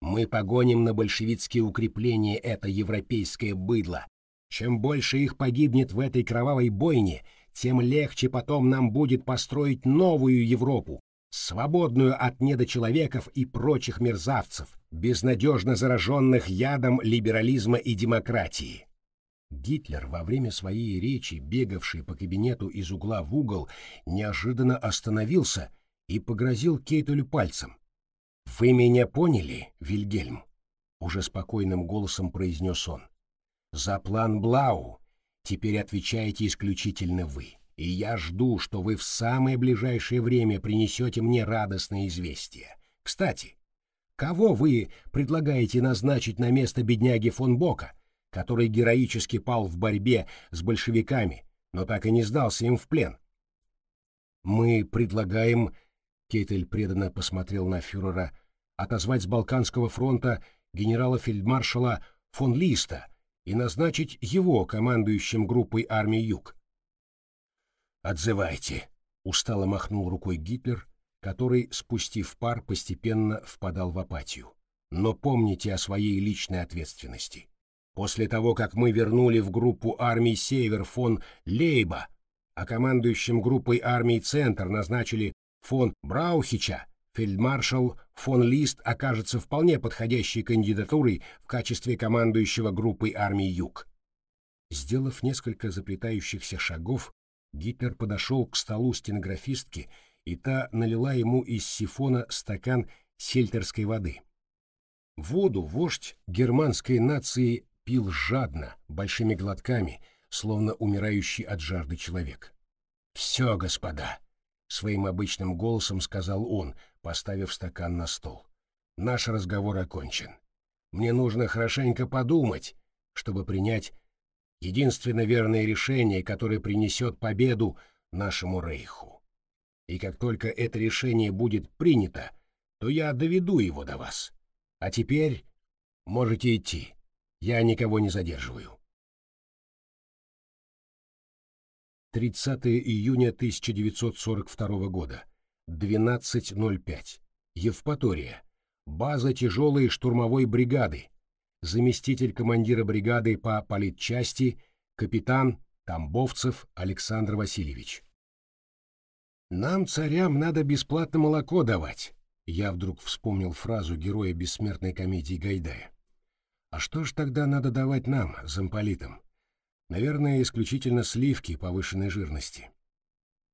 Мы погоним на большевистские укрепления это европейское быдло. Чем больше их погибнет в этой кровавой бойне, тем легче потом нам будет построить новую Европу, свободную от недочеловеков и прочих мерзавцев, безнадежно зараженных ядом либерализма и демократии. Гитлер во время своей речи, бегавший по кабинету из угла в угол, неожиданно остановился и погрозил Кейтелю пальцем. «Вы меня поняли, Вильгельм?» — уже спокойным голосом произнес он. «За план Блау теперь отвечаете исключительно вы, и я жду, что вы в самое ближайшее время принесете мне радостное известие. Кстати, кого вы предлагаете назначить на место бедняги фон Бока, который героически пал в борьбе с большевиками, но так и не сдался им в плен?» «Мы предлагаем Кейтель преданно посмотрел на фюрера, отозвать с Балканского фронта генерала-фельдмаршала фон Листа и назначить его командующим группой армии Юг. «Отзывайте», — устало махнул рукой Гитлер, который, спустив пар, постепенно впадал в апатию. «Но помните о своей личной ответственности. После того, как мы вернули в группу армий Север фон Лейба, а командующим группой армий Центр назначили фон Браухича, фельдмаршал фон Лист окажется вполне подходящей кандидатурой в качестве командующего группой армии Юг. Сделав несколько заплетающихся шагов, Гитлер подошел к столу стенографистки, и та налила ему из сифона стакан сельтерской воды. Воду вождь германской нации пил жадно, большими глотками, словно умирающий от жажды человек. «Все, господа!» — своим обычным голосом сказал он, поставив стакан на стол. «Наш разговор окончен. Мне нужно хорошенько подумать, чтобы принять единственно верное решение, которое принесет победу нашему рейху. И как только это решение будет принято, то я доведу его до вас. А теперь можете идти. Я никого не задерживаю. 30 июня 1942 года. 12.05. Евпатория. База тяжелой штурмовой бригады. Заместитель командира бригады по политчасти, капитан Тамбовцев Александр Васильевич. «Нам, царям, надо бесплатно молоко давать», — я вдруг вспомнил фразу героя бессмертной комедии Гайдая. «А что ж тогда надо давать нам, замполитам? Наверное, исключительно сливки повышенной жирности.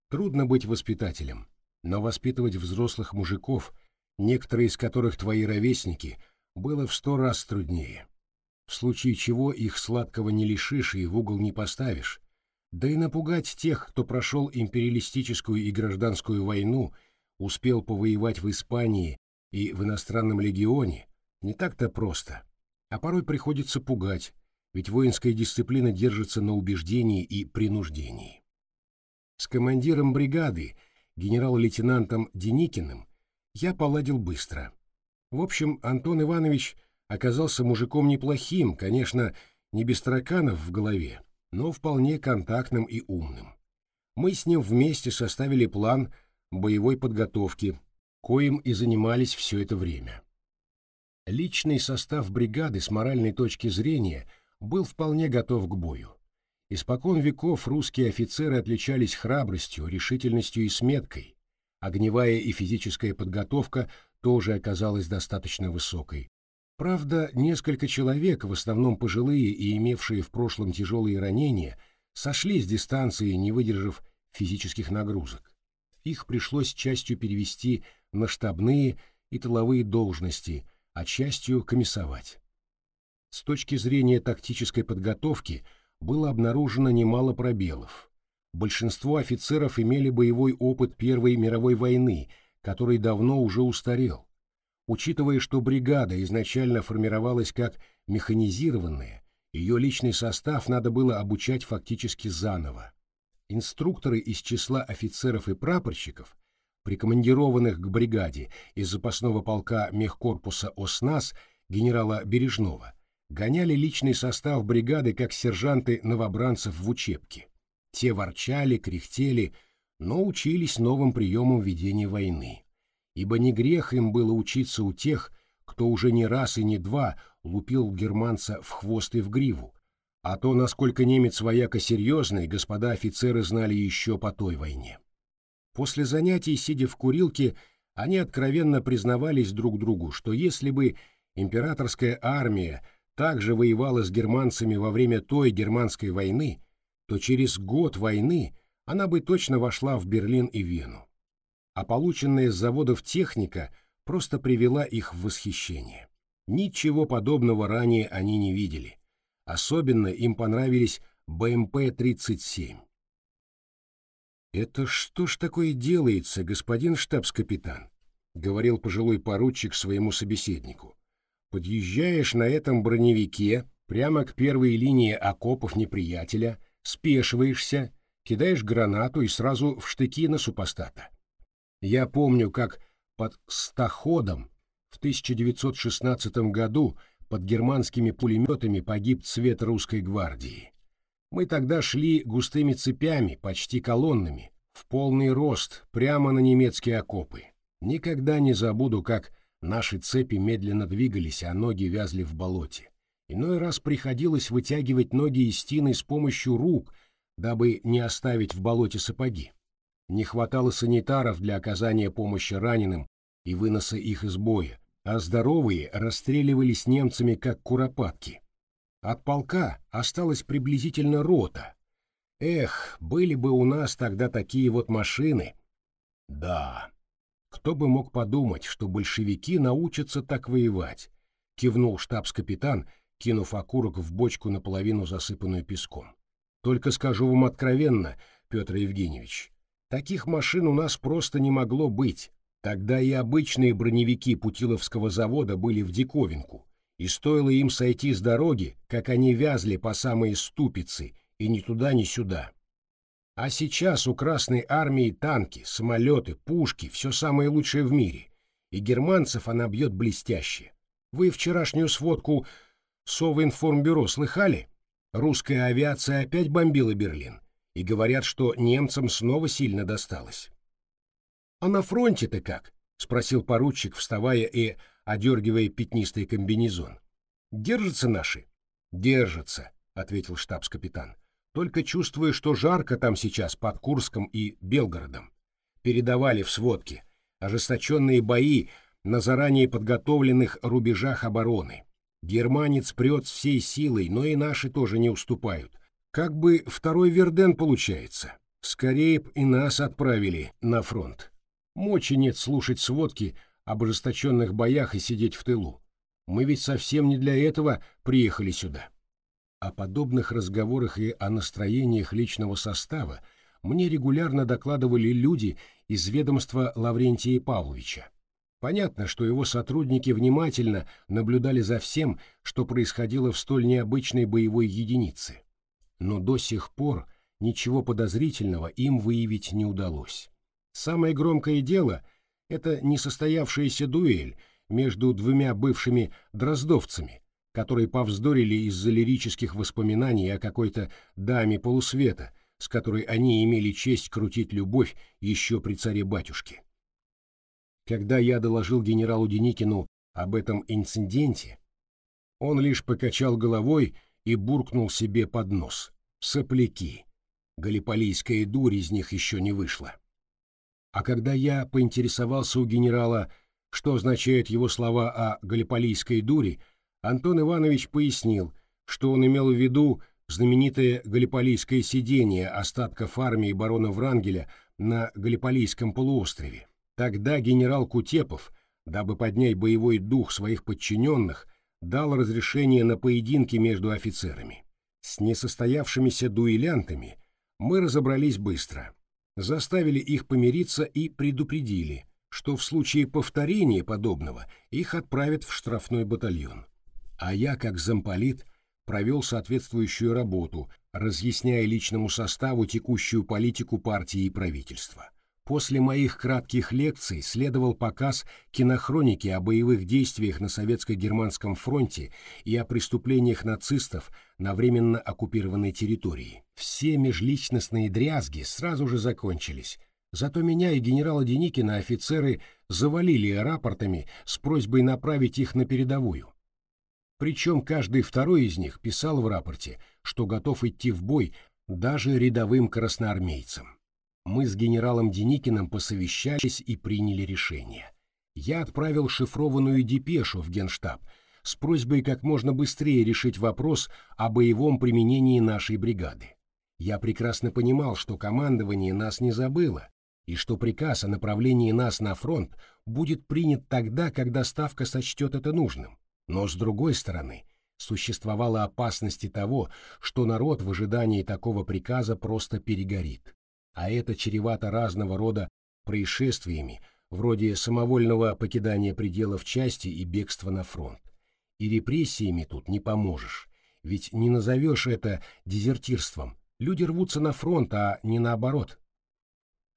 Трудно быть воспитателем, но воспитывать взрослых мужиков, некоторые из которых твои ровесники, было в сто раз труднее. В случае чего их сладкого не лишишь и в угол не поставишь, да и напугать тех, кто прошел империалистическую и гражданскую войну, успел повоевать в Испании и в иностранном легионе, не так-то просто. А порой приходится пугать, ведь воинская дисциплина держится на убеждении и принуждении. С командиром бригады генерал-лейтенантом Деникиным, я поладил быстро. В общем, Антон Иванович оказался мужиком неплохим, конечно, не без тараканов в голове, но вполне контактным и умным. Мы с ним вместе составили план боевой подготовки, коим и занимались все это время. Личный состав бригады с моральной точки зрения был вполне готов к бою. Испокон веков русские офицеры отличались храбростью, решительностью и сметкой. Огневая и физическая подготовка тоже оказалась достаточно высокой. Правда, несколько человек, в основном пожилые и имевшие в прошлом тяжелые ранения, сошли с дистанции, не выдержав физических нагрузок. Их пришлось частью перевести на штабные и тыловые должности, а частью комиссовать. С точки зрения тактической подготовки – было обнаружено немало пробелов. Большинство офицеров имели боевой опыт Первой мировой войны, который давно уже устарел. Учитывая, что бригада изначально формировалась как механизированная, ее личный состав надо было обучать фактически заново. Инструкторы из числа офицеров и прапорщиков, прикомандированных к бригаде из запасного полка мехкорпуса ОСНАС генерала Бережного, гоняли личный состав бригады как сержанты новобранцев в учебке. Те ворчали, кряхтели, но учились новым приемам ведения войны. Ибо не грех им было учиться у тех, кто уже не раз и не два лупил германца в хвост и в гриву, а то, насколько немец вояка серьезный, господа офицеры знали еще по той войне. После занятий, сидя в курилке, они откровенно признавались друг другу, что если бы императорская армия также воевала с германцами во время той германской войны, то через год войны она бы точно вошла в Берлин и Вену. А полученная с заводов техника просто привела их в восхищение. Ничего подобного ранее они не видели. Особенно им понравились БМП-37. «Это что ж такое делается, господин штабс-капитан?» — говорил пожилой поручик своему собеседнику. Подъезжаешь на этом броневике прямо к первой линии окопов неприятеля, спешиваешься, кидаешь гранату и сразу в штыки на супостата. Я помню, как под Стаходом в 1916 году под германскими пулеметами погиб цвет русской гвардии. Мы тогда шли густыми цепями, почти колоннами, в полный рост, прямо на немецкие окопы. Никогда не забуду, как Наши цепи медленно двигались, а ноги вязли в болоте. Иной раз приходилось вытягивать ноги из стены с помощью рук, дабы не оставить в болоте сапоги. Не хватало санитаров для оказания помощи раненым и выноса их из боя, а здоровые расстреливались немцами как куропатки. От полка осталась приблизительно рота. Эх, были бы у нас тогда такие вот машины. Да, кто бы мог подумать, что большевики научатся так воевать? Кивнул штабс-капитан, кинув окурок в бочку наполовину засыпанную песком. Только скажу вам откровенно, Петр Евгеньевич, таких машин у нас просто не могло быть. Тогда и обычные броневики Путиловского завода были в диковинку, и стоило им сойти с дороги, как они вязли по самые ступицы, и ни туда, ни сюда. А сейчас у Красной Армии танки, самолеты, пушки, все самое лучшее в мире. И германцев она бьет блестяще. Вы вчерашнюю сводку Совинформбюро слыхали? Русская авиация опять бомбила Берлин. и говорят, что немцам снова сильно досталось. «А на фронте-то как?» — спросил поручик, вставая и одергивая пятнистый комбинезон. «Держатся наши?» «Держатся», — ответил штабс-капитан. «Только чувствую, что жарко там сейчас под Курском и Белгородом. Передавали в сводке. Ожесточенные бои на заранее подготовленных рубежах обороны. Германец прет всей силой, но и наши тоже не уступают. Как бы второй Верден получается. Скорее б и нас отправили на фронт. Мочи нет слушать сводки об ожесточенных боях и сидеть в тылу. Мы ведь совсем не для этого приехали сюда. О подобных разговорах и о настроениях личного состава мне регулярно докладывали люди из ведомства Лаврентия Павловича. Понятно, что его сотрудники внимательно наблюдали за всем, что происходило в столь необычной боевой единице. Но до сих пор ничего подозрительного им выявить не удалось. Самое громкое дело — это несостоявшаяся дуэль между двумя бывшими дроздовцами, которые повздорили из-за лирических воспоминаний о какой-то даме полусвета, с которой они имели честь крутить любовь еще при царе-батюшке. Когда я доложил генералу Деникину об этом инциденте, он лишь покачал головой и буркнул себе под нос. Сопляки. Галиполийская дурь из них еще не вышла. А когда я поинтересовался у генерала, что означают его слова о галиполийской дуре, Антон Иванович пояснил, что он имел в виду знаменитое галиполийское сидение остатков армии барона Врангеля на Галиполийском полуострове. Тогда генерал Кутепов, дабы поднять боевой дух своих подчиненных, дал разрешение на поединки между офицерами. С несостоявшимися дуэлянтами мы разобрались быстро, заставили их помириться и предупредили, что в случае повторения подобного их отправят в штрафной батальон. А я, как замполит, провел соответствующую работу, разъясняя личному составу текущую политику партии и правительства. После моих кратких лекций следовал показ кинохроники о боевых действиях на Советско-Германском фронте и о преступлениях нацистов на временно оккупированной территории. Все межличностные дрязги сразу же закончились, зато меня и генерала Деникина офицеры завалили рапортами с просьбой направить их на передовую. Причем каждый второй из них писал в рапорте, что готов идти в бой даже рядовым красноармейцам мы с генералом Деникиным посовещались и приняли решение. Я отправил шифрованную депешу в Генштаб с просьбой как можно быстрее решить вопрос о боевом применении нашей бригады. Я прекрасно понимал, что командование нас не забыло, и что приказ о направлении нас на фронт будет принят тогда, когда Ставка сочтет это нужным. Но, с другой стороны, существовала опасность того, что народ в ожидании такого приказа просто перегорит а это чревато разного рода происшествиями, вроде самовольного покидания пределов части и бегства на фронт. И репрессиями тут не поможешь, ведь не назовешь это дезертирством. Люди рвутся на фронт, а не наоборот.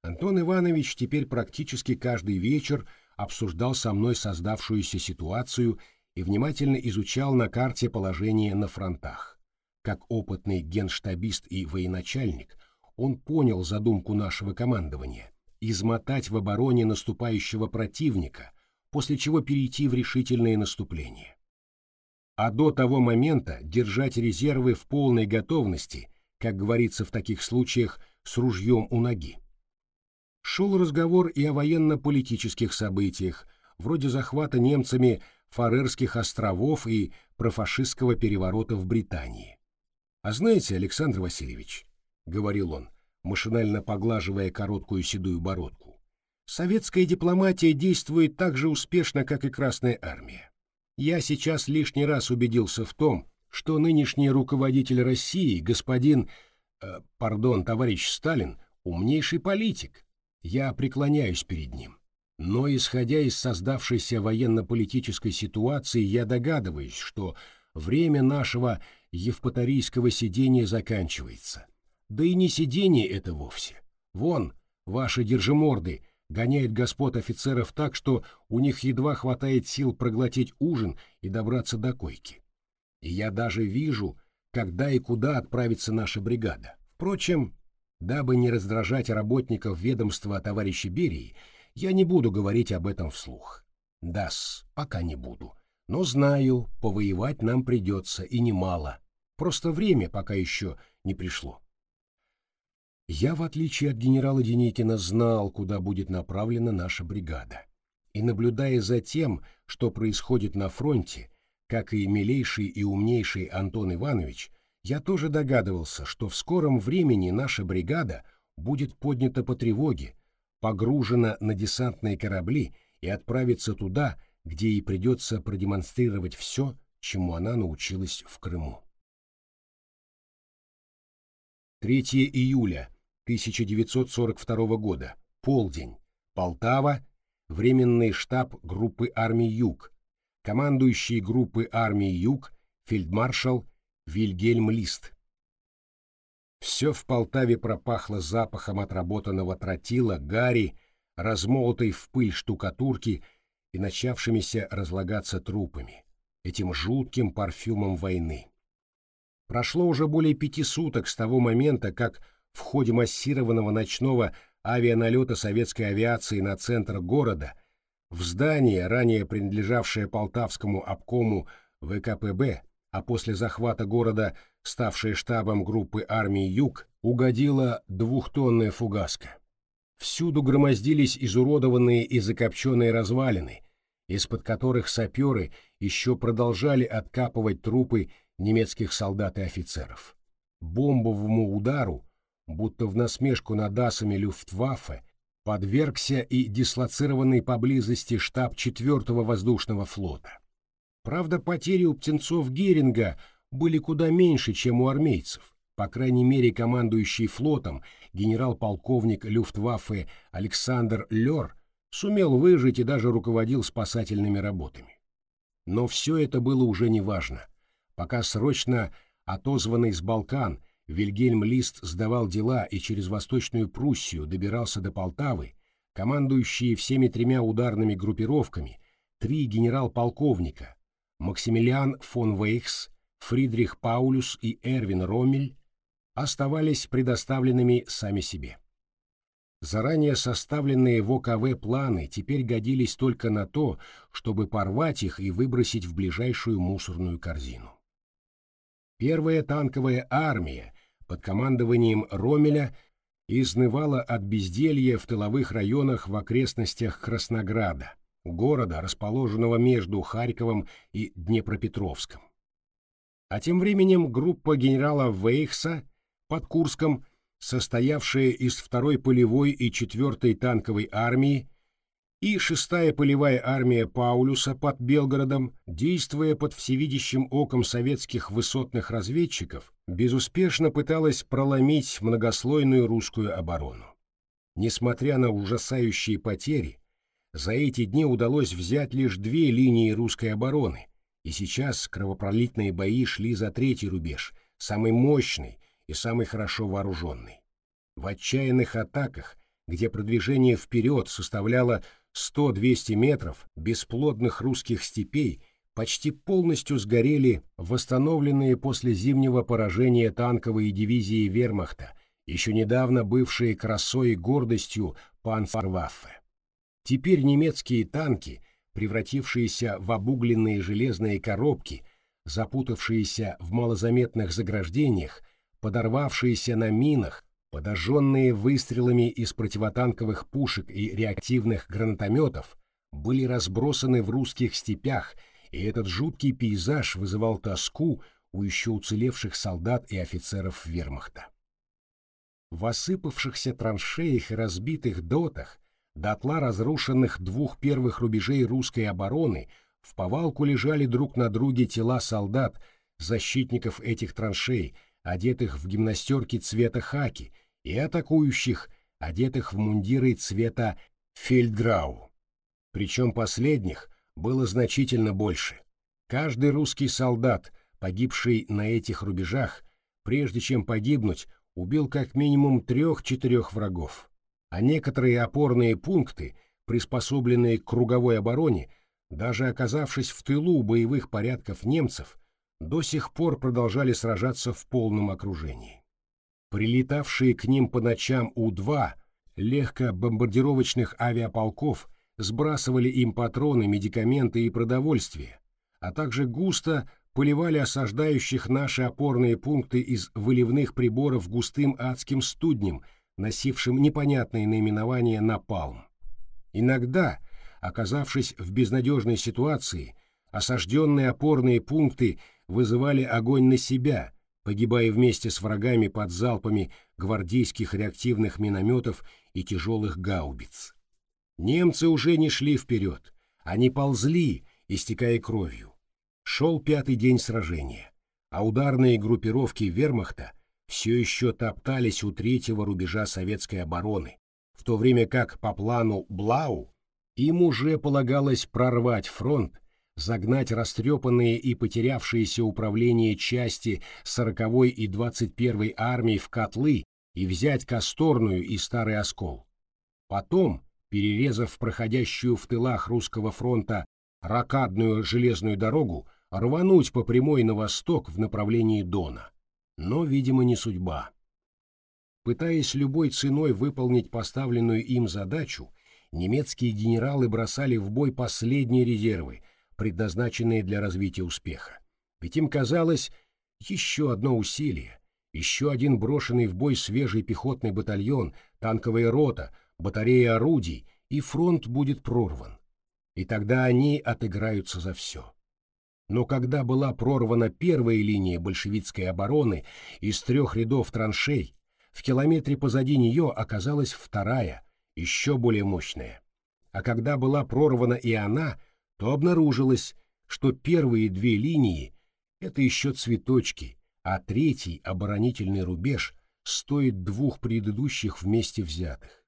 Антон Иванович теперь практически каждый вечер обсуждал со мной создавшуюся ситуацию и внимательно изучал на карте положение на фронтах. Как опытный генштабист и военачальник, он понял задумку нашего командования – измотать в обороне наступающего противника, после чего перейти в решительное наступление. А до того момента держать резервы в полной готовности, как говорится в таких случаях, с ружьем у ноги. Шел разговор и о военно-политических событиях, вроде захвата немцами Фарерских островов и профашистского переворота в Британии. А знаете, Александр Васильевич, — говорил он, машинально поглаживая короткую седую бородку. «Советская дипломатия действует так же успешно, как и Красная Армия. Я сейчас лишний раз убедился в том, что нынешний руководитель России, господин, э, пардон, товарищ Сталин, умнейший политик. Я преклоняюсь перед ним. Но, исходя из создавшейся военно-политической ситуации, я догадываюсь, что время нашего евпаторийского сидения заканчивается. Да и не сидение это вовсе. Вон, ваши держиморды гоняют господ офицеров так, что у них едва хватает сил проглотить ужин и добраться до койки. И я даже вижу, когда и куда отправится наша бригада. Впрочем, Дабы не раздражать работников ведомства товарища Берии, я не буду говорить об этом вслух. Дас, пока не буду. Но знаю, повоевать нам придется, и немало. Просто время пока еще не пришло. Я, в отличие от генерала Деникина, знал, куда будет направлена наша бригада. И наблюдая за тем, что происходит на фронте, как и милейший и умнейший Антон Иванович, я тоже догадывался, что в скором времени наша бригада будет поднята по тревоге, погружена на десантные корабли и отправится туда, где ей придется продемонстрировать все, чему она научилась в Крыму. 3 июля 1942 года. Полдень. Полтава. Временный штаб группы армий Юг. Командующий группы армий Юг фельдмаршал Вильгельм Лист. Все в Полтаве пропахло запахом отработанного тротила, гари, размолотой в пыль штукатурки и начавшимися разлагаться трупами, этим жутким парфюмом войны. Прошло уже более пяти суток с того момента, как в ходе массированного ночного авианалета советской авиации на центр города в здание, ранее принадлежавшее Полтавскому обкому ВКПБ, а после захвата города, ставшая штабом группы армии «Юг», угодила двухтонная фугаска. Всюду громоздились изуродованные и закопченные развалины, из-под которых саперы еще продолжали откапывать трупы немецких солдат и офицеров. Бомбовому удару, будто в насмешку над асами Люфтваффе, подвергся и дислоцированный поблизости штаб 4-го воздушного флота. Правда, потери у птенцов Геринга были куда меньше, чем у армейцев. По крайней мере, командующий флотом генерал-полковник Люфтваффе Александр Лёр сумел выжить и даже руководил спасательными работами. Но все это было уже неважно. Пока срочно отозванный с Балкан Вильгельм Лист сдавал дела и через Восточную Пруссию добирался до Полтавы, командующие всеми тремя ударными группировками, три генерал-полковника Максимилиан фон Вейхс, Фридрих Паулюс и Эрвин Роммель оставались предоставленными сами себе. Заранее составленные в ОКВ планы теперь годились только на то, чтобы порвать их и выбросить в ближайшую мусорную корзину. Первая танковая армия под командованием Ромеля изнывала от безделья в тыловых районах в окрестностях Краснограда – города, расположенного между Харьковом и Днепропетровском. А тем временем группа генерала Вейхса под Курском, состоявшая из второй полевой и четвертой танковой армии, и шестая полевая армия Паулюса под Белгородом, действуя под всевидящим оком советских высотных разведчиков, безуспешно пыталась проломить многослойную русскую оборону. Несмотря на ужасающие потери, за эти дни удалось взять лишь две линии русской обороны, и сейчас кровопролитные бои шли за третий рубеж, самый мощный и самый хорошо вооруженный. В отчаянных атаках, где продвижение вперед составляло 100-200 метров, бесплодных русских степей почти полностью сгорели восстановленные после зимнего поражения танковые дивизии вермахта, еще недавно бывшие красой и гордостью панцерваффе. Теперь немецкие танки, превратившиеся в обугленные железные коробки, запутавшиеся в малозаметных заграждениях, подорвавшиеся на минах, подожженные выстрелами из противотанковых пушек и реактивных гранатометов, были разбросаны в русских степях, и этот жуткий пейзаж вызывал тоску у еще уцелевших солдат и офицеров вермахта. В осыпавшихся траншеях и разбитых дотах Дотла разрушенных двух первых рубежей русской обороны в повалку лежали друг на друге тела солдат, защитников этих траншей, одетых в гимнастерки цвета хаки, и атакующих, одетых в мундиры цвета фельдрау. Причем последних было значительно больше. Каждый русский солдат, погибший на этих рубежах, прежде чем погибнуть, убил как минимум трех-четырех врагов а некоторые опорные пункты, приспособленные к круговой обороне, даже оказавшись в тылу боевых порядков немцев, до сих пор продолжали сражаться в полном окружении. Прилетавшие к ним по ночам У-2 легкобомбардировочных авиаполков сбрасывали им патроны, медикаменты и продовольствие, а также густо поливали осаждающих наши опорные пункты из выливных приборов густым адским студнем, носившим непонятное наименование «напалм». Иногда, оказавшись в безнадежной ситуации, осажденные опорные пункты вызывали огонь на себя, погибая вместе с врагами под залпами гвардейских реактивных минометов и тяжелых гаубиц. Немцы уже не шли вперед, они ползли, истекая кровью. Шел пятый день сражения, а ударные группировки вермахта все еще топтались у третьего рубежа советской обороны, в то время как по плану Блау им уже полагалось прорвать фронт, загнать растрепанные и потерявшиеся управление части 40-й и 21-й армии в котлы и взять Косторную и Старый Оскол. Потом, перерезав проходящую в тылах русского фронта ракадную железную дорогу, рвануть по прямой на восток в направлении Дона. Но, видимо, не судьба. Пытаясь любой ценой выполнить поставленную им задачу, немецкие генералы бросали в бой последние резервы, предназначенные для развития успеха. Ведь им казалось, еще одно усилие, еще один брошенный в бой свежий пехотный батальон, танковая рота, батарея орудий, и фронт будет прорван. И тогда они отыграются за все. Но когда была прорвана первая линия большевистской обороны из трех рядов траншей, в километре позади нее оказалась вторая, еще более мощная. А когда была прорвана и она, то обнаружилось, что первые две линии — это еще цветочки, а третий оборонительный рубеж стоит двух предыдущих вместе взятых.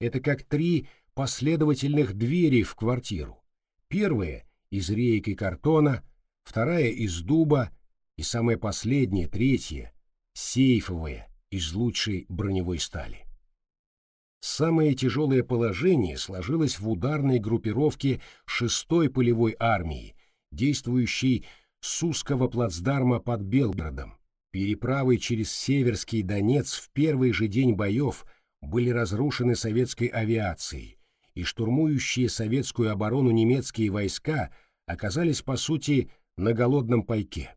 Это как три последовательных двери в квартиру. Первая из рейки картона, вторая из дуба и самая последняя, третья, сейфовая, из лучшей броневой стали. Самое тяжелое положение сложилось в ударной группировке 6-й полевой армии, действующей с узкого плацдарма под Белгородом. Переправы через Северский Донец в первый же день боев были разрушены советской авиацией, и штурмующие советскую оборону немецкие войска оказались, по сути, на голодном пайке.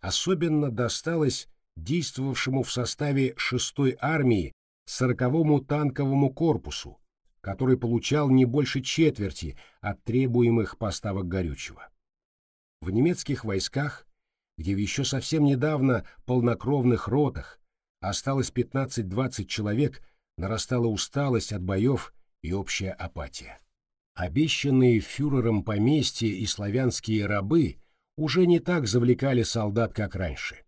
Особенно досталось действовавшему в составе 6-й армии 40-му танковому корпусу, который получал не больше четверти от требуемых поставок горючего. В немецких войсках, где в еще совсем недавно полнокровных ротах осталось 15-20 человек, нарастала усталость от боев и общая апатия. Обещанные фюрером поместья и славянские рабы уже не так завлекали солдат, как раньше.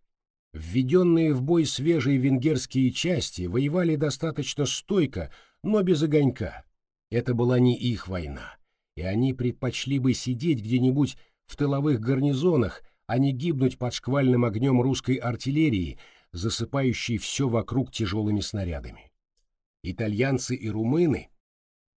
Введенные в бой свежие венгерские части воевали достаточно стойко, но без огонька. Это была не их война, и они предпочли бы сидеть где-нибудь в тыловых гарнизонах, а не гибнуть под шквальным огнем русской артиллерии, засыпающей все вокруг тяжелыми снарядами. Итальянцы и румыны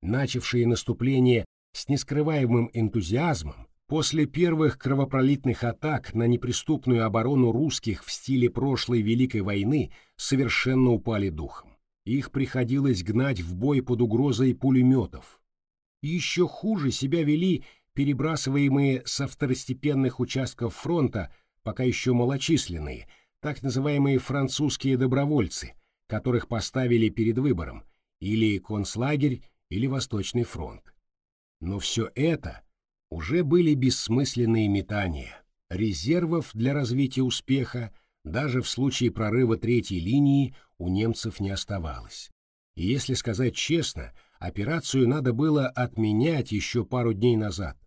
начавшие наступление с нескрываемым энтузиазмом, после первых кровопролитных атак на неприступную оборону русских в стиле прошлой Великой войны совершенно упали духом. Их приходилось гнать в бой под угрозой пулеметов. Еще хуже себя вели перебрасываемые со второстепенных участков фронта, пока еще малочисленные, так называемые французские добровольцы, которых поставили перед выбором, или концлагерь, или Восточный фронт. Но все это уже были бессмысленные метания. Резервов для развития успеха даже в случае прорыва третьей линии у немцев не оставалось. И если сказать честно, операцию надо было отменять еще пару дней назад.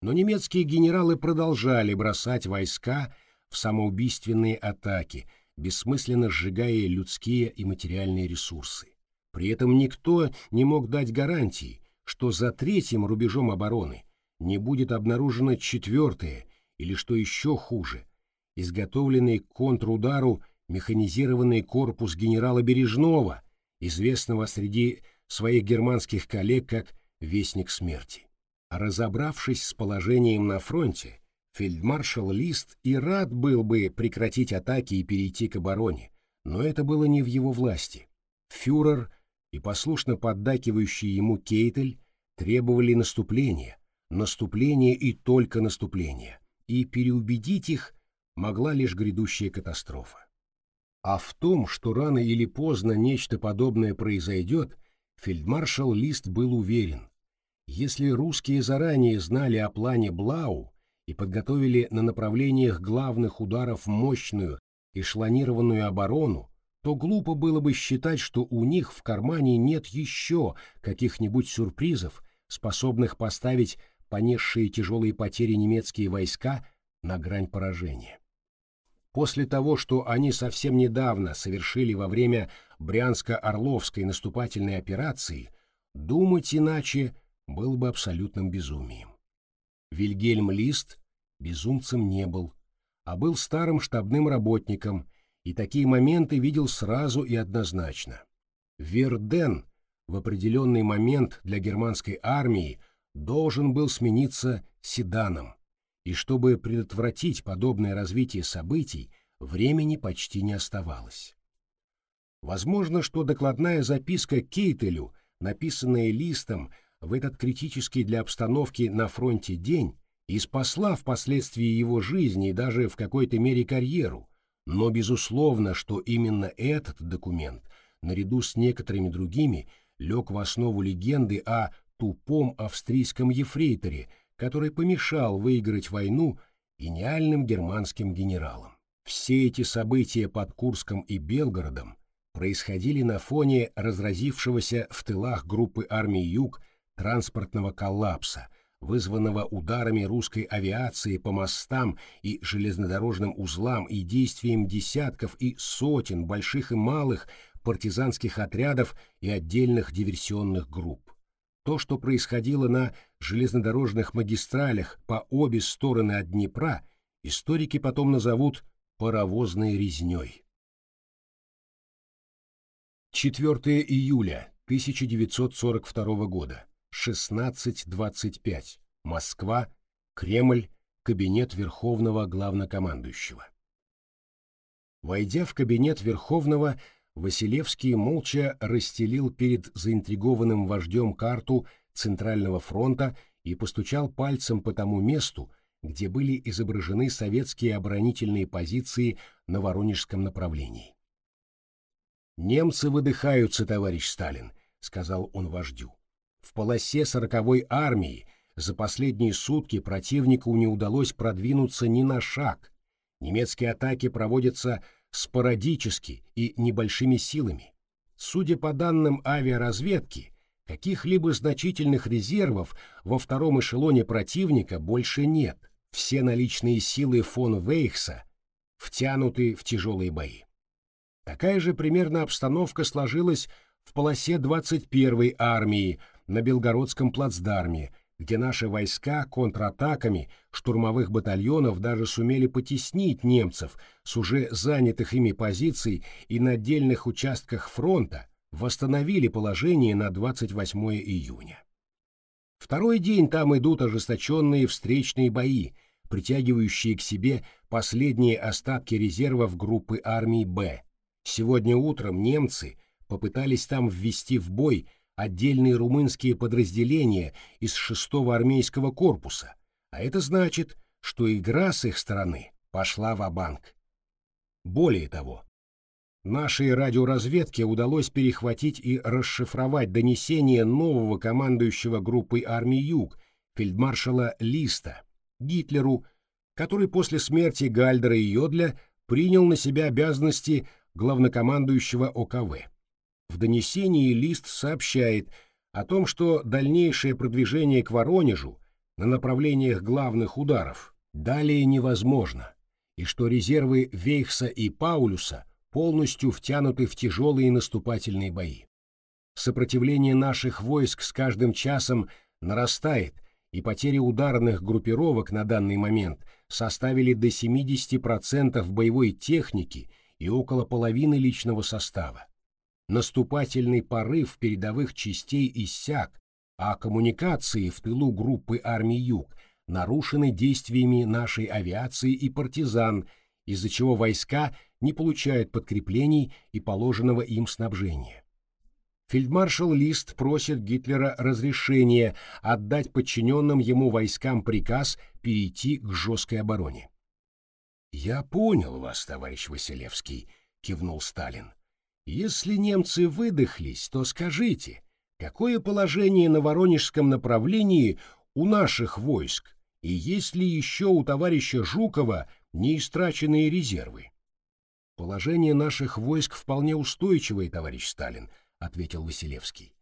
Но немецкие генералы продолжали бросать войска в самоубийственные атаки, бессмысленно сжигая людские и материальные ресурсы. При этом никто не мог дать гарантии, что за третьим рубежом обороны не будет обнаружено четвертое или, что еще хуже, изготовленный к контрудару механизированный корпус генерала Бережного, известного среди своих германских коллег как «Вестник смерти». разобравшись с положением на фронте, фельдмаршал Лист и рад был бы прекратить атаки и перейти к обороне, Но это было не в его власти. Фюрер и послушно поддакивающий ему Кейтель требовали наступления, наступления и только наступления, и переубедить их могла лишь грядущая катастрофа. А в том, что рано или поздно нечто подобное произойдет, фельдмаршал Лист был уверен. Если русские заранее знали о плане Блау и подготовили на направлениях главных ударов мощную эшелонированную оборону, то глупо было бы считать, что у них в кармане нет еще каких-нибудь сюрпризов, способных поставить понесшие тяжелые потери немецкие войска на грань поражения. После того, что они совсем недавно совершили во время Брянско-Орловской наступательной операции, думать иначе было бы абсолютным безумием. Вильгельм Лист безумцем не был, а был старым штабным работником и такие моменты видел сразу и однозначно. Верден в определенный момент для германской армии должен был смениться седаном, и чтобы предотвратить подобное развитие событий, времени почти не оставалось. Возможно, что докладная записка Кейтелю, написанная листом в этот критический для обстановки на фронте день, и спасла впоследствии его жизнь и даже в какой-то мере карьеру, но безусловно, что именно этот документ, наряду с некоторыми другими, лег в основу легенды о тупом австрийском ефрейторе, который помешал выиграть войну гениальным германским генералам. Все эти события под Курском и Белгородом происходили на фоне разразившегося в тылах группы армии Юг транспортного коллапса, вызванного ударами русской авиации по мостам и железнодорожным узлам и действием десятков и сотен больших и малых партизанских отрядов и отдельных диверсионных групп. То, что происходило на железнодорожных магистралях по обе стороны от Днепра, историки потом назовут паровозной резней. 4 июля 1942 года, 16.25, Москва, Кремль, кабинет Верховного Главнокомандующего. Войдя в кабинет Верховного, Василевский молча расстелил перед заинтригованным вождем карту Центрального фронта и постучал пальцем по тому месту, где были изображены советские оборонительные позиции на Воронежском направлении. «Немцы выдыхаются, товарищ Сталин», — сказал он вождю. «В полосе сороковой армии за последние сутки противнику не удалось продвинуться ни на шаг. Немецкие атаки проводятся спорадически и небольшими силами. Судя по данным авиаразведки, каких-либо значительных резервов во втором эшелоне противника больше нет. Все наличные силы фон Вейхса втянуты в тяжелые бои. Такая же примерно обстановка сложилась в полосе 21-й армии на Белгородском плацдарме, где наши войска контратаками штурмовых батальонов даже сумели потеснить немцев с уже занятых ими позиций и на отдельных участках фронта восстановили положение на 28 июня. Второй день там идут ожесточенные встречные бои, притягивающие к себе последние остатки резервов группы армий «Б». Сегодня утром немцы попытались там ввести в бой отдельные румынские подразделения из 6-го армейского корпуса, а это значит, что игра с их стороны пошла в банк Более того, нашей радиоразведке удалось перехватить и расшифровать донесение нового командующего группой армий Юг, фельдмаршала Листа, Гитлеру, который после смерти Гальдера и Йодля принял на себя обязанности главнокомандующего ОКВ. В донесении Лист сообщает о том, что дальнейшее продвижение к Воронежу на направлениях главных ударов далее невозможно, и что резервы Вейхса и Паулюса полностью втянуты в тяжелые наступательные бои. Сопротивление наших войск с каждым часом нарастает, и потери ударных группировок на данный момент составили до 70% боевой техники и около половины личного состава. Наступательный порыв передовых частей иссяк, а коммуникации в тылу группы армий Юг нарушены действиями нашей авиации и партизан, из-за чего войска не получают подкреплений и положенного им снабжения. Фельдмаршал Лист просит Гитлера разрешения отдать подчиненным ему войскам приказ перейти к жесткой обороне. «Я понял вас, товарищ Василевский», — кивнул Сталин. «Если немцы выдохлись, то скажите, какое положение на Воронежском направлении у наших войск, и есть ли еще у товарища Жукова неистраченные резервы?» «Положение наших войск вполне устойчивое, товарищ Сталин», — ответил Василевский.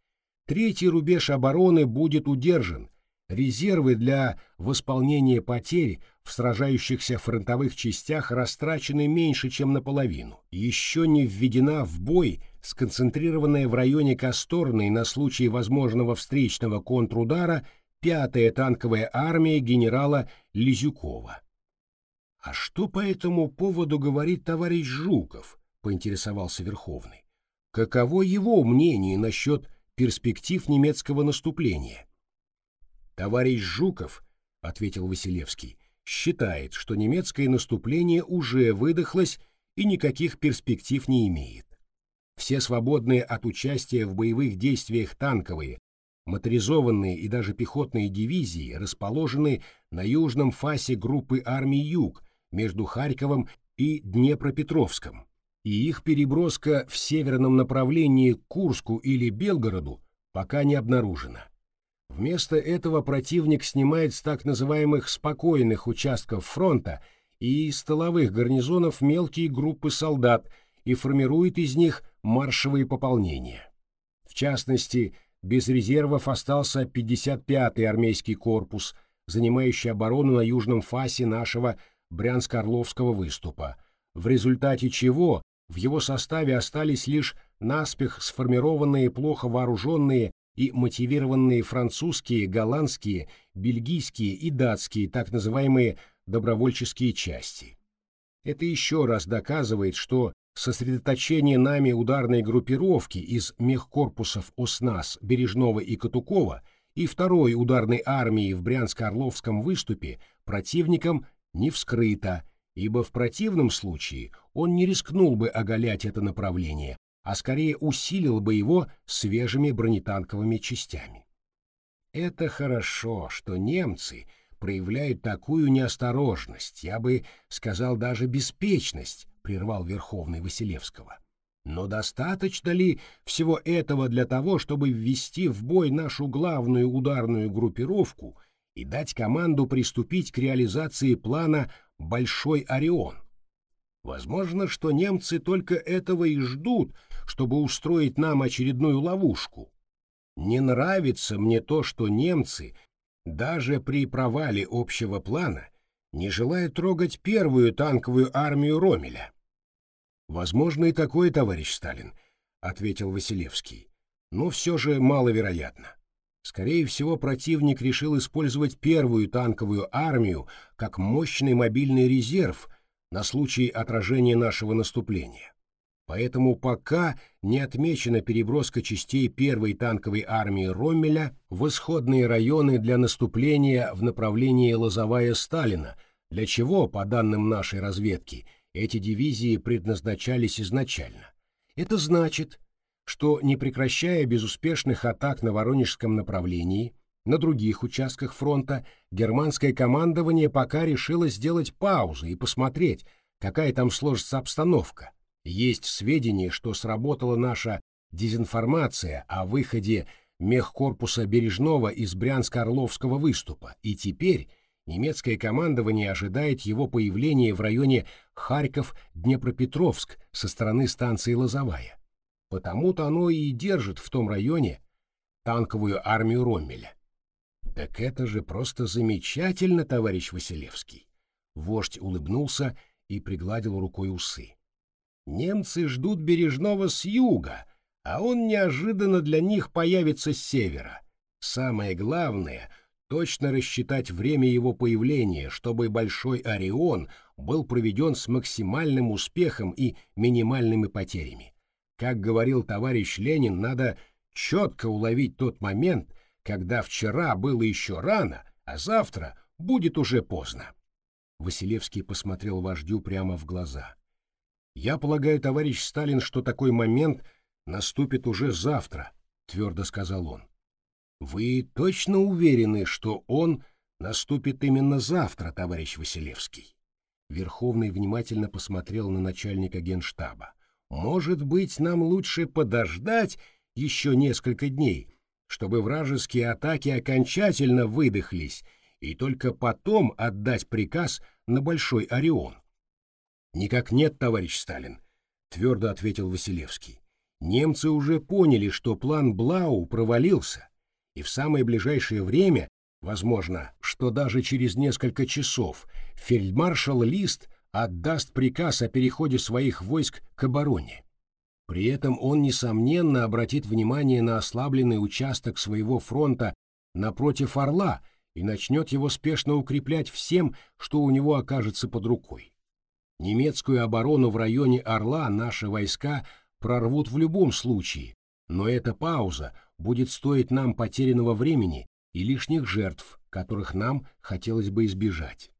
«Третий рубеж обороны будет удержан. Резервы для восполнения потерь в сражающихся фронтовых частях растрачены меньше, чем наполовину. Еще не введена в бой сконцентрированная в районе Касторной на случай возможного встречного контрудара пятая танковая армия генерала Лизюкова. «А что по этому поводу говорит товарищ Жуков?» — поинтересовался Верховный. Каково его мнение насчет перспектив немецкого наступления? Товарищ Жуков, ответил Василевский, считает, что немецкое наступление уже выдохлось и никаких перспектив не имеет. Все свободные от участия в боевых действиях танковые, моторизованные и даже пехотные дивизии расположены на южном фасе группы армий Юг между Харьковом и Днепропетровском и их переброска в северном направлении к Курску или Белгороду пока не обнаружена. Вместо этого противник снимает с так называемых спокойных участков фронта и столовых гарнизонов мелкие группы солдат и формирует из них маршевые пополнения. В частности, без резервов остался 55-й армейский корпус, занимающий оборону на южном фасе нашего Брянско-Орловского выступа, в результате чего в его составе остались лишь наспех сформированные плохо вооруженные и мотивированные французские, голландские, бельгийские и датские так называемые добровольческие части. Это еще раз доказывает, что сосредоточение нами ударной группировки из мехкорпусов ОСНАС, Бережного и Катукова и второй ударной армии в Брянско-Орловском выступе противником не вскрыто, ибо в противном случае он не рискнул бы оголять это направление, а скорее усилил бы его свежими бронетанковыми частями. Это хорошо, что немцы проявляют такую неосторожность, я бы сказал даже беспечность, прервал Верховный Василевского. Но достаточно ли всего этого для того, чтобы ввести в бой нашу главную ударную группировку и дать команду приступить к реализации плана Большой Орион. Возможно, что немцы только этого и ждут, чтобы устроить нам очередную ловушку. Не нравится мне то, что немцы, даже при провале общего плана, не желают трогать первую танковую армию Ромеля. Возможно и такое, товарищ Сталин, ответил Василевский. Но все же маловероятно. Скорее всего, противник решил использовать первую танковую армию как мощный мобильный резерв на случай отражения нашего наступления. Поэтому пока не отмечена переброска частей первой танковой армии Роммеля в исходные районы для наступления в направлении Лозовая-Сталина, для чего, по данным нашей разведки, эти дивизии предназначались изначально. Это значит, что, не прекращая безуспешных атак на Воронежском направлении, на других участках фронта германское командование пока решило сделать паузу и посмотреть, какая там сложится обстановка. Есть сведения, что сработала наша дезинформация о выходе мехкорпуса Бережного из Брянско-Орловского выступа, и теперь немецкое командование ожидает его появления в районе Харьков-Днепропетровск со стороны станции Лозовая. Потому-то оно и держит в том районе танковую армию Роммеля. Так это же просто замечательно, товарищ Василевский. Вождь улыбнулся и пригладил рукой усы. Немцы ждут Бережного с юга, а он неожиданно для них появится с севера. Самое главное — точно рассчитать время его появления, чтобы Большой Орион был проведен с максимальным успехом и минимальными потерями. Как говорил товарищ Ленин, надо четко уловить тот момент, когда вчера было еще рано, а завтра будет уже поздно. Василевский посмотрел вождю прямо в глаза. Я полагаю, товарищ Сталин, что такой момент наступит уже завтра, твердо сказал он. Вы точно уверены, что он наступит именно завтра, товарищ Василевский? Верховный внимательно посмотрел на начальника генштаба. Может быть, нам лучше подождать еще несколько дней, чтобы вражеские атаки окончательно выдохлись, и только потом отдать приказ на Большой Орион. «Никак нет, товарищ Сталин», — твердо ответил Василевский. «Немцы уже поняли, что план Блау провалился, и в самое ближайшее время, возможно, что даже через несколько часов, фельдмаршал Лист отдаст приказ о переходе своих войск к обороне. При этом он, несомненно, обратит внимание на ослабленный участок своего фронта напротив Орла и начнет его спешно укреплять всем, что у него окажется под рукой. Немецкую оборону в районе Орла наши войска прорвут в любом случае, но эта пауза будет стоить нам потерянного времени и лишних жертв, которых нам хотелось бы избежать.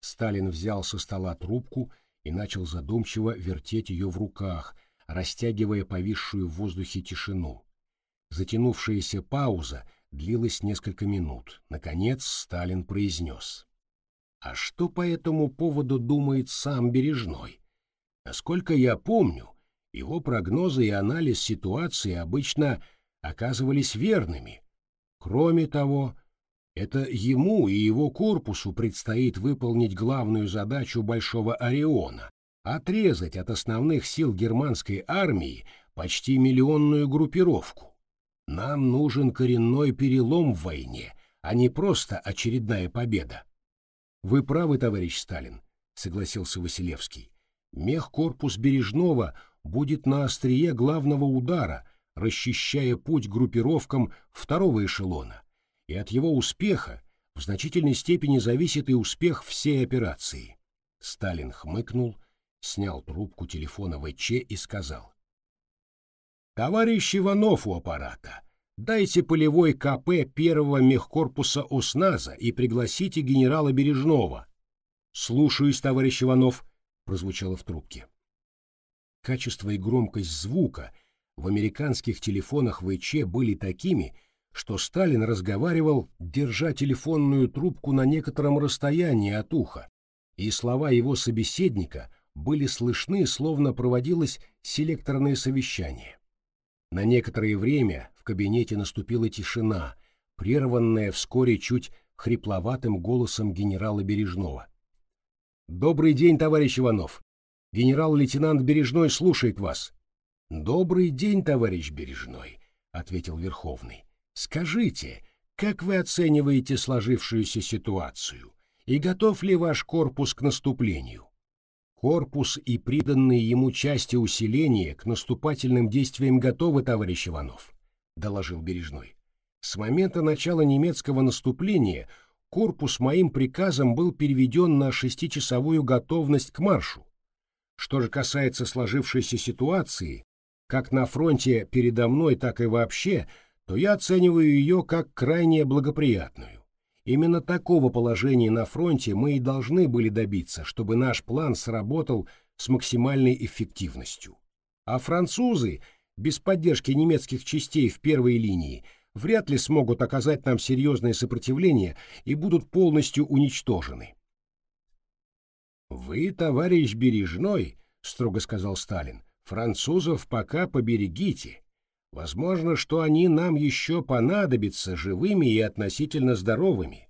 Сталин взял со стола трубку и начал задумчиво вертеть ее в руках, растягивая повисшую в воздухе тишину. Затянувшаяся пауза длилась несколько минут. Наконец Сталин произнес. «А что по этому поводу думает сам Бережной? Насколько я помню, его прогнозы и анализ ситуации обычно оказывались верными. Кроме того, это ему и его корпусу предстоит выполнить главную задачу Большого Ориона — отрезать от основных сил германской армии почти миллионную группировку. Нам нужен коренной перелом в войне, а не просто очередная победа. Вы правы, товарищ Сталин, согласился Василевский. Мехкорпус Бережного будет на острие главного удара, расчищая путь группировкам второго эшелона и от его успеха в значительной степени зависит и успех всей операции. Сталин хмыкнул, снял трубку телефона ВЧ и сказал. «Товарищ Иванов у аппарата, дайте полевой КП первого мехкорпуса ОСНАЗа и пригласите генерала Бережного». «Слушаюсь, товарищ Иванов», — прозвучало в трубке. Качество и громкость звука в американских телефонах ВЧ были такими, что Сталин разговаривал, держа телефонную трубку на некотором расстоянии от уха, и слова его собеседника были слышны, словно проводилось селекторное совещание. На некоторое время кабинете наступила тишина, прерванная вскоре чуть хрипловатым голосом генерала Бережного. «Добрый день, товарищ Иванов! Генерал-лейтенант Бережной слушает вас!» «Добрый день, товарищ Бережной!» — ответил Верховный. Скажите, как вы оцениваете сложившуюся ситуацию и готов ли ваш корпус к наступлению? Корпус и приданные ему части усиления к наступательным действиям готовы, товарищ Иванов, доложил Бережной. С момента начала немецкого наступления корпус моим приказом был переведен на шестичасовую готовность к маршу. Что же касается сложившейся ситуации, как на фронте передо мной, так и вообще – то я оцениваю ее как крайне благоприятную. Именно такого положения на фронте мы и должны были добиться, чтобы наш план сработал с максимальной эффективностью. А французы, без поддержки немецких частей в первой линии, вряд ли смогут оказать нам серьезное сопротивление и будут полностью уничтожены. «Вы, товарищ Бережной, — строго сказал Сталин, — французов пока поберегите, Возможно, что они нам еще понадобятся живыми и относительно здоровыми.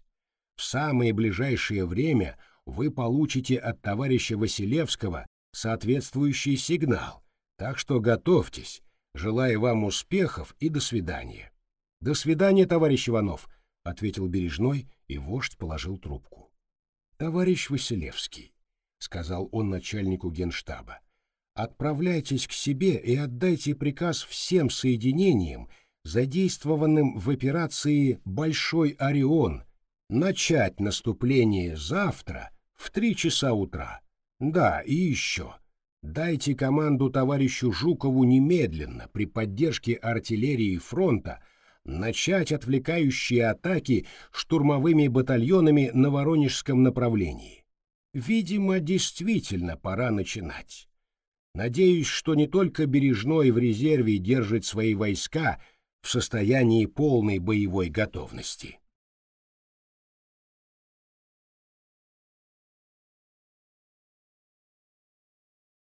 В самое ближайшее время вы получите от товарища Василевского соответствующий сигнал, так что готовьтесь. Желаю вам успехов и до свидания. До свидания, товарищ Иванов, ответил Бережной, и вождь положил трубку. Товарищ Василевский, сказал он начальнику генштаба. Отправляйтесь к себе и отдайте приказ всем соединениям, задействованным в операции «Большой Орион», начать наступление завтра в три часа утра. Да, и еще. Дайте команду товарищу Жукову немедленно при поддержке артиллерии фронта начать отвлекающие атаки штурмовыми батальонами на Воронежском направлении. Видимо, действительно пора начинать. Надеюсь, что не только Бережной в резерве держит свои войска в состоянии полной боевой готовности.